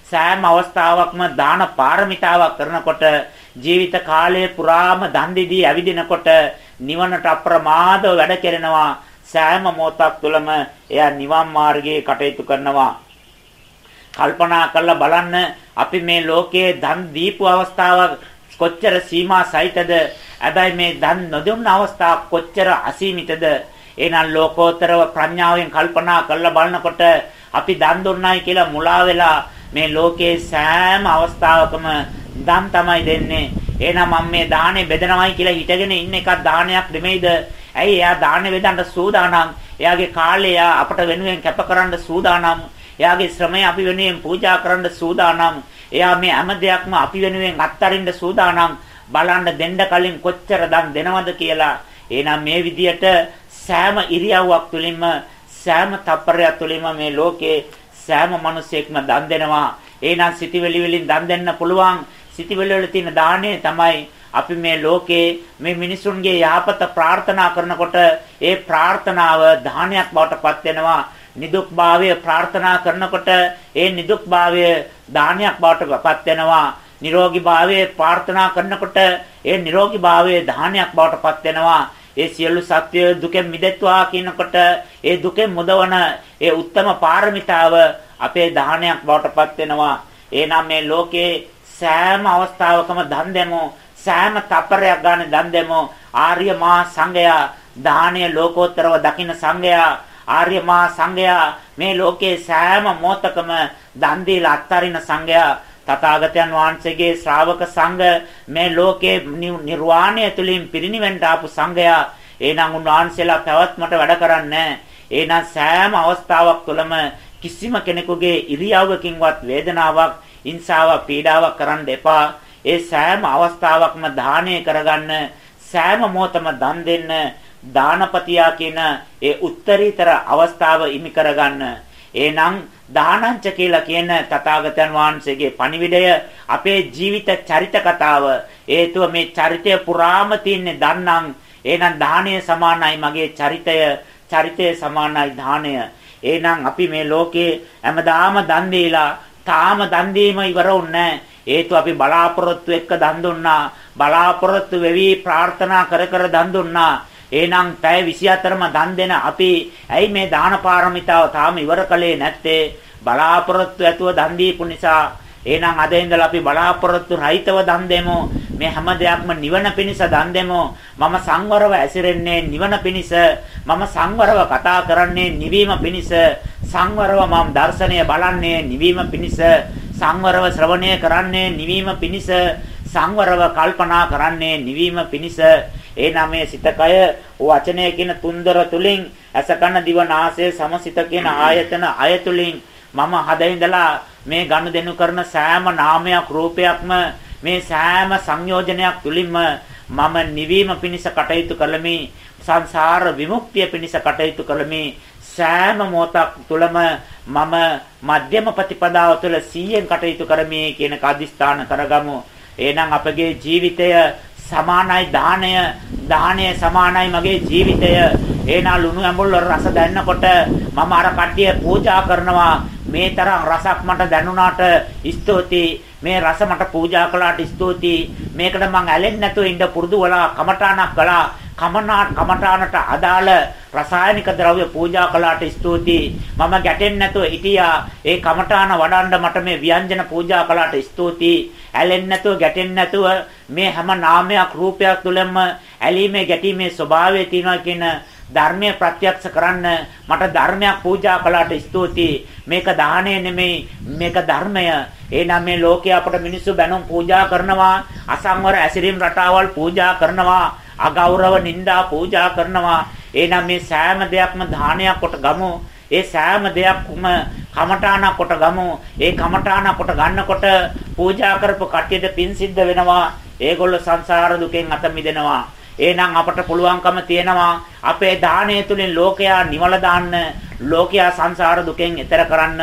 Speaker 1: සෑම අවස්ථාවකම දාන පාරමිතාවක් කරනකොට ජීවිත කාලය පුරාම දන් දීදී ඇවිදිනකොට නිවනට අප්‍රමාදව වැඩ කෙරෙනවා. සෑම මොහොතක් තුළම එයා නිවන් මාර්ගයේ කටයුතු කරනවා. කල්පනා කරලා බලන්න අපි මේ ලෝකයේ දන් දීපු අවස්ථාවක් කොච්චර සීමා සහිතද? හැබැයි මේ දන් නොදුන්න අවස්ථා කොච්චර අසීමිතද? එහෙනම් ලෝකෝත්තරව ප්‍රඥාවෙන් කල්පනා කරලා බලනකොට අපි දන් දුන්නයි කියලා මුලා වෙලා මේ ලෝකයේ සෑම අවස්ථාවකම දන් තමයි දෙන්නේ. එහෙනම් මම මේ දාහනේ බෙදනවයි කියලා හිතගෙන ඉන්න එකක් දානයක් නෙමෙයිද? ඇයි එයා දාහනේ බෙදන්න සූදානම්? එයාගේ කාලය අපට වෙනුවෙන් කැපකරන්න සූදානම්? එයාගේ ශ්‍රමය අපි වෙනුවෙන් පූජා කරන්න සූදානම්? එයා මේ හැම දෙයක්ම අපි වෙනුවෙන් අත්හරින්න සූදානම් බලන්න දෙන්න කලින් කොච්චර දන් දෙනවද කියලා. එහෙනම් මේ විදියට සෑම ඉරියව්වක් තුළින්ම සෑම තප්පරයක් තුළින්ම මේ ලෝකේ සෑම මිනිසෙක්ම දන් දෙනවා. එහෙනම් සිටිවිලි වලින් දන් දෙන්න පුළුවන්. සිටිවිලි වල තියෙන දාණය තමයි අපි මේ ලෝකේ මේ මිනිසුන්ගේ යහපත ප්‍රාර්ථනා කරනකොට ඒ ප්‍රාර්ථනාව දානයක් බවට පත් වෙනවා. නිදුක්භාවය ප්‍රාර්ථනා කරනකොට ඒ නිදුක්භාවය දානයක් බවට පත් වෙනවා. නිරෝගීභාවය ප්‍රාර්ථනා කරනකොට ඒ නිරෝගීභාවය දානයක් බවට පත් වෙනවා. ඒ සියලු සත්‍ය දුකෙන් මිදෙත්වා කියනකොට ඒ දුකෙන් මුදවන ඒ උත්තම පාරමිතාව අපේ දානයක් බවට පත් වෙනවා. එහෙනම් මේ ලෝකේ සෑම අවස්ථාවකම දන් දෙමු. සෑම තප්පරයක් ගන්න දන් දෙමු. ආර්ය මා සංඝයා දානීය ලෝකෝත්තරව දකින්න සංඝයා ආර්ය මා සංඝයා මේ ලෝකේ සෑම මොහතකම දන් දීලා අත්තරින සංඝයා තථාගතයන් වහන්සේගේ ශ්‍රාවක සංඝ මේ ලෝකේ නිර්වාණය තුලින් පිරිනිවෙන්ට ආපු සංඝයා එහෙනම් උන්වහන්සේලා පැවැත්මට වැඩ කරන්නේ එහෙනම් සෑම අවස්ථාවක් තුළම කිසිම කෙනෙකුගේ ඉරියව්වකින්වත් වේදනාවක්, හිංසාවක්, පීඩාවක් කරන්න එපා. ඒ සෑම අවස්ථාවකම දානය කරගන්න සෑම මොහොතම දන් දෙන්න දානපතියා කියන ඒ උත්තරීතර අවස්ථාව ඉමි කරගන්න. එහෙනම් දානංච කියලා කියන තථාගතයන් වහන්සේගේ පණිවිඩය අපේ ජීවිත චරිත කතාව හේතුව මේ චරිතය පුරාම තියෙන්නේ දන්නම් එහෙනම් දානය සමානයි මගේ චරිතය චරිතය සමානයි දානය. එහෙනම් අපි මේ ලෝකේ හැමදාම දන් දීලා තාම දන් දීම ඉවර වුණේ හේතු අපි බලාපොරොත්තු එක්ක දන් දුන්නා. බලාපොරොත්තු වෙවි ප්‍රාර්ථනා කර කර දන් දුන්නා. එහෙනම් පැය 24ම දන් දෙන අපි ඇයි මේ දාන පාරමිතාව තාම ඉවර කළේ නැත්තේ බලාපොරොත්තු ඇතුව දන් දීපු නිසා එහෙනම් අද ඉඳලා අපි බලාපොරොත්තු රහිතව දන් දෙමු. මේ හැම දෙයක්ම නිවන පිණිස දන් දෙමු. මම සංවරව ඇසිරෙන්නේ නිවන පිණිස. මම සංවරව කතා කරන්නේ නිවීම පිණිස. සංවරව මම දර්ශනය බලන්නේ නිවීම පිණිස. සංවරව ශ්‍රවණය කරන්නේ නිවීම පිණිස. සංවරව කල්පනා කරන්නේ නිවීම පිණිස. එනම් මේ සිතකය වචනය කියන තුන්දර තුලින් අසකන දිව නාසය සමසිත කියන ආයතන අයතුලින් මම හදින්දලා මේ ගනුදෙනු කරන සෑම නාමයක් රූපයක්ම මේ සෑම සංයෝජනයක් තුලින්ම මම නිවීම පිණිස කටයුතු කළමි සංසාර විමුක්තිය පිණිස කටයුතු කළමි සෑම මොහොතක් තුළම මම මධ්‍යම ප්‍රතිපදාව තුළ 100න් කටයුතු කරමි කියන කදිස්ථාන කරගමු. එහෙනම් අපගේ ජීවිතය සමානයි දාණය දාණය සමානයි මගේ ජීවිතය. එනා ලුණු ඇඹුල් රස දැනනකොට මම අර කට්ටිය පූජා කරනවා. මේ තරම් රසක් මට දැනුණාට ස්තුතියි. මේ රස මට පූජා කළාට ස්තුතියි. මේකට මං ඇලෙන්නේ නැතුව ඉඳ පුරුදු වලා කමඨාණක් කළා කමනා කමඨානට අදාළ රසායනික ද්‍රව්‍ය පූජා කළාට ස්තුතියි. මම ගැටෙන්නේ නැතුව හිටියා. ඒ කමඨාන වඩන්න මට මේ ව්‍යංජන පූජා කළාට ස්තුතියි. ඇලෙන්නේ නැතුව ගැටෙන්නේ නැතුව මේ හැම නාමයක් රූපයක් තුළම ඇලීමේ ගැටීමේ ස්වභාවය තියෙනවා කියන ධර්මය ප්‍රත්‍යක්ෂ කරන්න මට ධර්මයක් පූජා කළාට ස්තුතියි. මේක දාහණය නෙමෙයි මේක ධර්මය. එහෙනම් මේ ලෝකේ අපට මිනිස්සු බැනුම් පූජා කරනවා අසංවර ඇසිරීම් රටාවල් පූජා කරනවා අගෞරව නිന്ദා පූජා කරනවා. එහෙනම් මේ සෑම දෙයක්ම දානයක් කොට ගමු. ඒ සෑම දෙයක්ම කමඨාන කොට ගමු. ඒ කමඨාන කොට ගන්නකොට පූජා කරපු කට්ටියට පින් සිද්ධ වෙනවා. ඒගොල්ලෝ සංසාර දුකෙන් අත මිදෙනවා. එහෙනම් අපට පුළුවන්කම තියෙනවා අපේ දානය තුලින් ලෝකයා නිවල දාන්න ලෝකයා සංසාර දුකෙන් එතර කරන්න.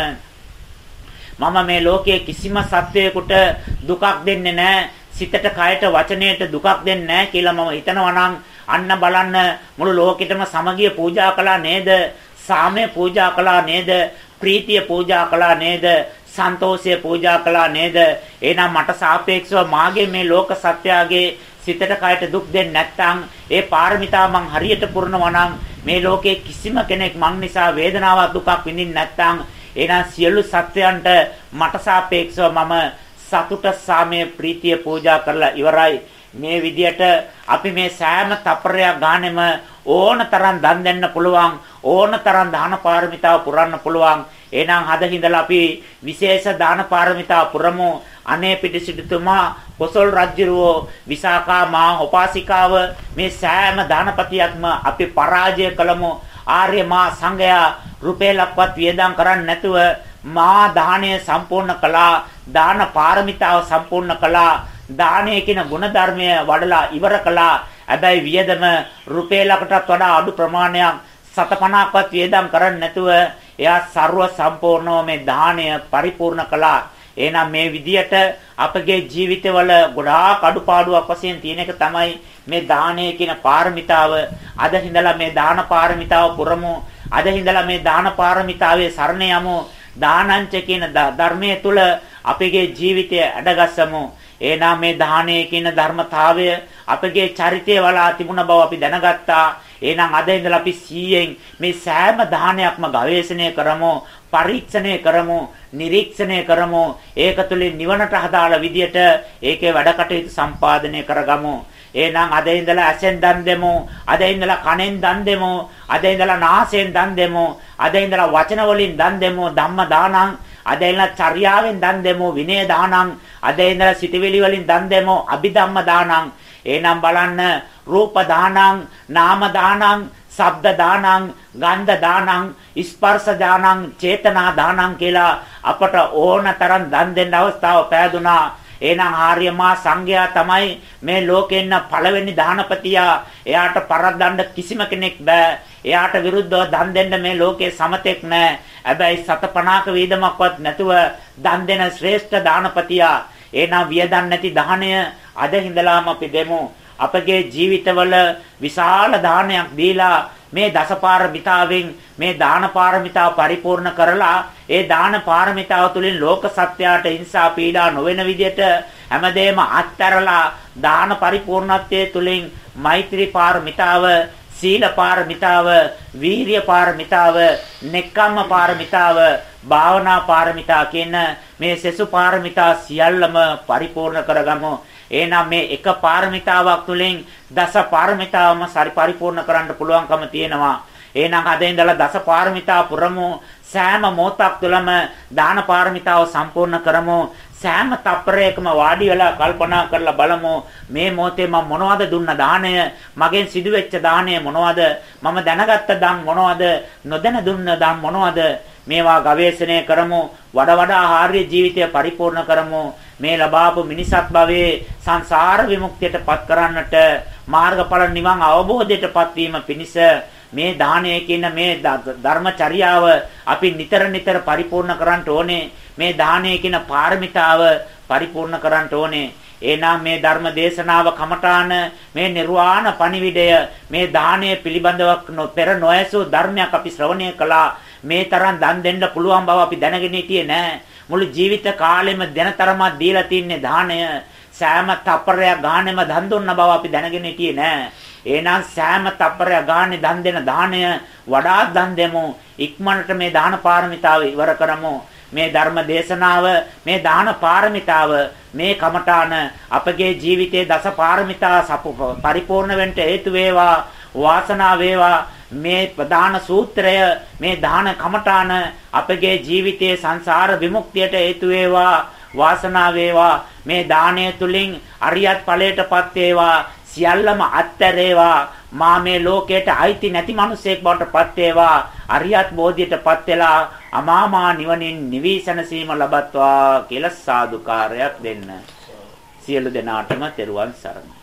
Speaker 1: මම මේ ලෝකයේ කිසිම සත්වයකට දුකක් දෙන්නේ නැහැ සිතට කයට වචනයට දුකක් දෙන්නේ නැහැ කියලා මම හිතනවා නම් අන්න බලන්න මුළු ලෝකෙටම සමගිය පූජා කළා නේද? සාමය පූජා කළා නේද? ප්‍රීතිය පූජා කළා නේද? සන්තෝෂය පූජා කළා නේද? එහෙනම් මට සාපේක්ෂව මාගේ මේ ලෝක සත්‍යයේ සිතට කයට දුක් දෙන්නේ නැත්නම් ඒ පාරමිතාව මං හරියට පුරනවා නම් මේ ලෝකේ කිසිම කෙනෙක් මං නිසා වේදනාවක් දුකක් විඳින්නේ නැත්නම් එහෙනම් සියලු සත්වයන්ට මට සාපේක්ෂව මම සතුට සාමය ප්‍රීතිය පූජා කරලා ඉවරයි. මේ විදියට අපි මේ සෑම තප්පරයක් ගානෙම ඕන තරම් දන් දෙන්න පුළුවන් ඕන තරම් දාන පාරමිතාව පුරන්න පුළුවන්. එහෙනම් හද හිඳලා අපි විශේෂ දාන පාරමිතාව පුරමු. අනේ පිටිසිටුතුමා කොසල් රජුරෝ විසාකා මා උපාසිකාව මේ සෑම දානපතියක්ම අපි පරාජය කළමු. ආර්ය මා සංඝයා රුපියලක්වත් වියදම් කරන්නේ නැතුව මා දාණය සම්පූර්ණ කළා දාන පාරමිතාව සම්පූර්ණ කළා දානය කියන ගුණධර්මය වඩලා ඉවර කළා. හැබැයි වියදම රුපියලකටත් වඩා අඩු ප්‍රමාණයක් 750ක්වත් වියදම් කරන්නේ නැතුව එයා ਸਰව සම්පූර්ණව මේ දාණය පරිපූර්ණ කළා. එහෙනම් මේ විදියට අපගේ ජීවිතවල ගොඩාක් අඩුපාඩුවක් වශයෙන් තියෙන එක තමයි මේ දානය කියන පාරමිතාව. අද හිඳලා මේ දාන පාරමිතාව පුරමු. අද හිඳලා මේ දාන පාරමිතාවේ සරණ යමු. දානංච කියන ධර්මයේ තුල අපගේ ජීවිතය අඩගස්සමු. එහෙනම් මේ දානයේ කියන ධර්මතාවය අපගේ චරිතය වලා තිබුණ බව අපි දැනගත්තා. එහෙනම් අද ඉඳලා අපි 100න් මේ සෑම දානයක්ම ගවේෂණය කරමු, පරීක්ෂණය කරමු, නිරීක්ෂණය කරමු. ඒක තුළින් නිවනට හදාළ විදියට ඒකේ වැඩ කටයුතු සම්පාදනය කරගමු. එහෙනම් අද ඉඳලා ඇසෙන් දන් දෙමු. අද ඉඳලා කනෙන් දන් දෙමු. අද ඉඳලා නාසයෙන් දන් දෙමු. අද ඉඳලා වචන වලින් දන් දෙමු. ධම්ම දානං. අද ඉඳලා චර්යාවෙන් දන් දෙමු. විනය දානං. අද ඉඳලා සිතවිලි වලින් දන් දෙමු. අභිධම්ම දානං. එහෙනම් බලන්න රූප දානං, නාම දානං, ශබ්ද දානං, ගන්ධ දානං, ස්පර්ශ දානං, චේතනා දානං කියලා අපට ඕන තරම් දන් දෙන්න අවස්ථාව පෑදුනා. එහෙනම් ආර්ය මා සංඝයා තමයි මේ ලෝකෙන්න පළවෙනි දානපතියා. එයාට පරද්දන්න කිසිම කෙනෙක් බෑ. එයාට විරුද්ධව දන් දෙන්න මේ ලෝකේ සමතෙක් නැහැ. හැබැයි 750ක වේදමක්වත් නැතුව දන් දෙන ශ්‍රේෂ්ඨ දානපතියා. එහෙනම් වියදම් නැති දාණය අද හිඳලාම අපි දෙමු. අපගේ ජීවිතවල විශාල දානයක් දීලා මේ දසපාරමිතාවෙන් මේ දාන පාරමිතාව පරිපූර්ණ කරලා ඒ දාන පාරමිතාව තුළින් ලෝක සත්‍යයට හිංසා පීඩා නොවන විදියට හැමදේම අත්හැරලා දාන පරිපූර්ණත්වයේ තුළින් මෛත්‍රී පාරමිතාව සීල පාරමිතාව වීරිය පාරමිතාව නෙක්ඛම්ම පාරමිතාව භාවනා පාරමිතා කියන මේ සෙසු පාරමිතා සියල්ලම පරිපූර්ණ කරගමු. එහෙනම් මේ එක පාරමිතාවක් තුළින් දස පාරමිතාවම සරි පරිපූර්ණ කරන්න පුළුවන්කම තියෙනවා. එහෙනම් අද ඉඳලා දස පාරමිතා පුරමු. සෑම මොහොතක් තුළම දාන පාරමිතාව සම්පූර්ණ කරමු. සෑම තප්පරයකම වාඩි වෙලා කල්පනා කරලා බලමු. මේ මොහොතේ මම මොනවද දුන්න දාණය? මගෙන් සිදුවෙච්ච දාණය මොනවද? මම දැනගත්ත දන් මොනවද? නොදැන දුන්න දන් මොනවද? මේවා ගවේෂණය කරමු. වඩා වඩා ආර්ය ජීවිතය පරිපූර්ණ කරමු. මේ ලබාපු මිනිසත් භවයේ සංසාර විමුක්තියටපත් කරන්නට මාර්ගඵල නිවන් අවබෝධයටපත් වීම පිණිස මේ දානය කියන මේ ධර්මචර්යාව අපි නිතර නිතර පරිපූර්ණ කරන්න ඕනේ. මේ දානය කියන පාරමිතාව පරිපූර්ණ කරන්න ඕනේ. එනම් මේ ධර්ම දේශනාව කමඨාන මේ නිර්වාණ පණිවිඩය මේ දානය පිළිබඳව පෙර නොයසු ධර්මයක් අපි ශ්‍රවණය කළා. මේ තරම් දන් දෙන්න පුළුවන් බව අපි දැනගෙන හිටියේ නෑ. මුළු ජීවිත කාලෙම දෙනතරමක් දීලා තින්නේ දාණය සෑම තප්පරයක් ගානෙම දන් දුන්න බව අපි දැනගෙන හිටියේ නෑ. එහෙනම් සෑම තප්පරයක් ගානේ දන් දෙන දාණය වඩාත් දන් දෙමු. ඉක්මනට මේ දාන පාරමිතාව ඉවර කරමු. මේ ධර්ම දේශනාව මේ දාන පාරමිතාව මේ කමඨාන අපගේ ජීවිතයේ දස පාරමිතා පරිපූර්ණ වෙන්න හේතු වේවා වාසනාව වේවා මේ ප්‍රධාන සූත්‍රය මේ දාන කමඨාන අපගේ ජීවිතයේ සංසාර විමුක්තියට හේතු වේවා වාසනාව වේවා මේ දාණය තුලින් අරියත් ඵලයටපත් වේවා සියල්ලම අත්තරේවා මා මේ ලෝකයට අයිති නැති මිනිසෙක් බවට පත් වේවා. අරියත් බෝධියටපත් වෙලා අමාමා නිවනින් නිවිසනසීම ලබත්වා කියලා සාදුකාරයක් දෙන්න. සියලු දෙනාටම තෙරුවන් සරණයි.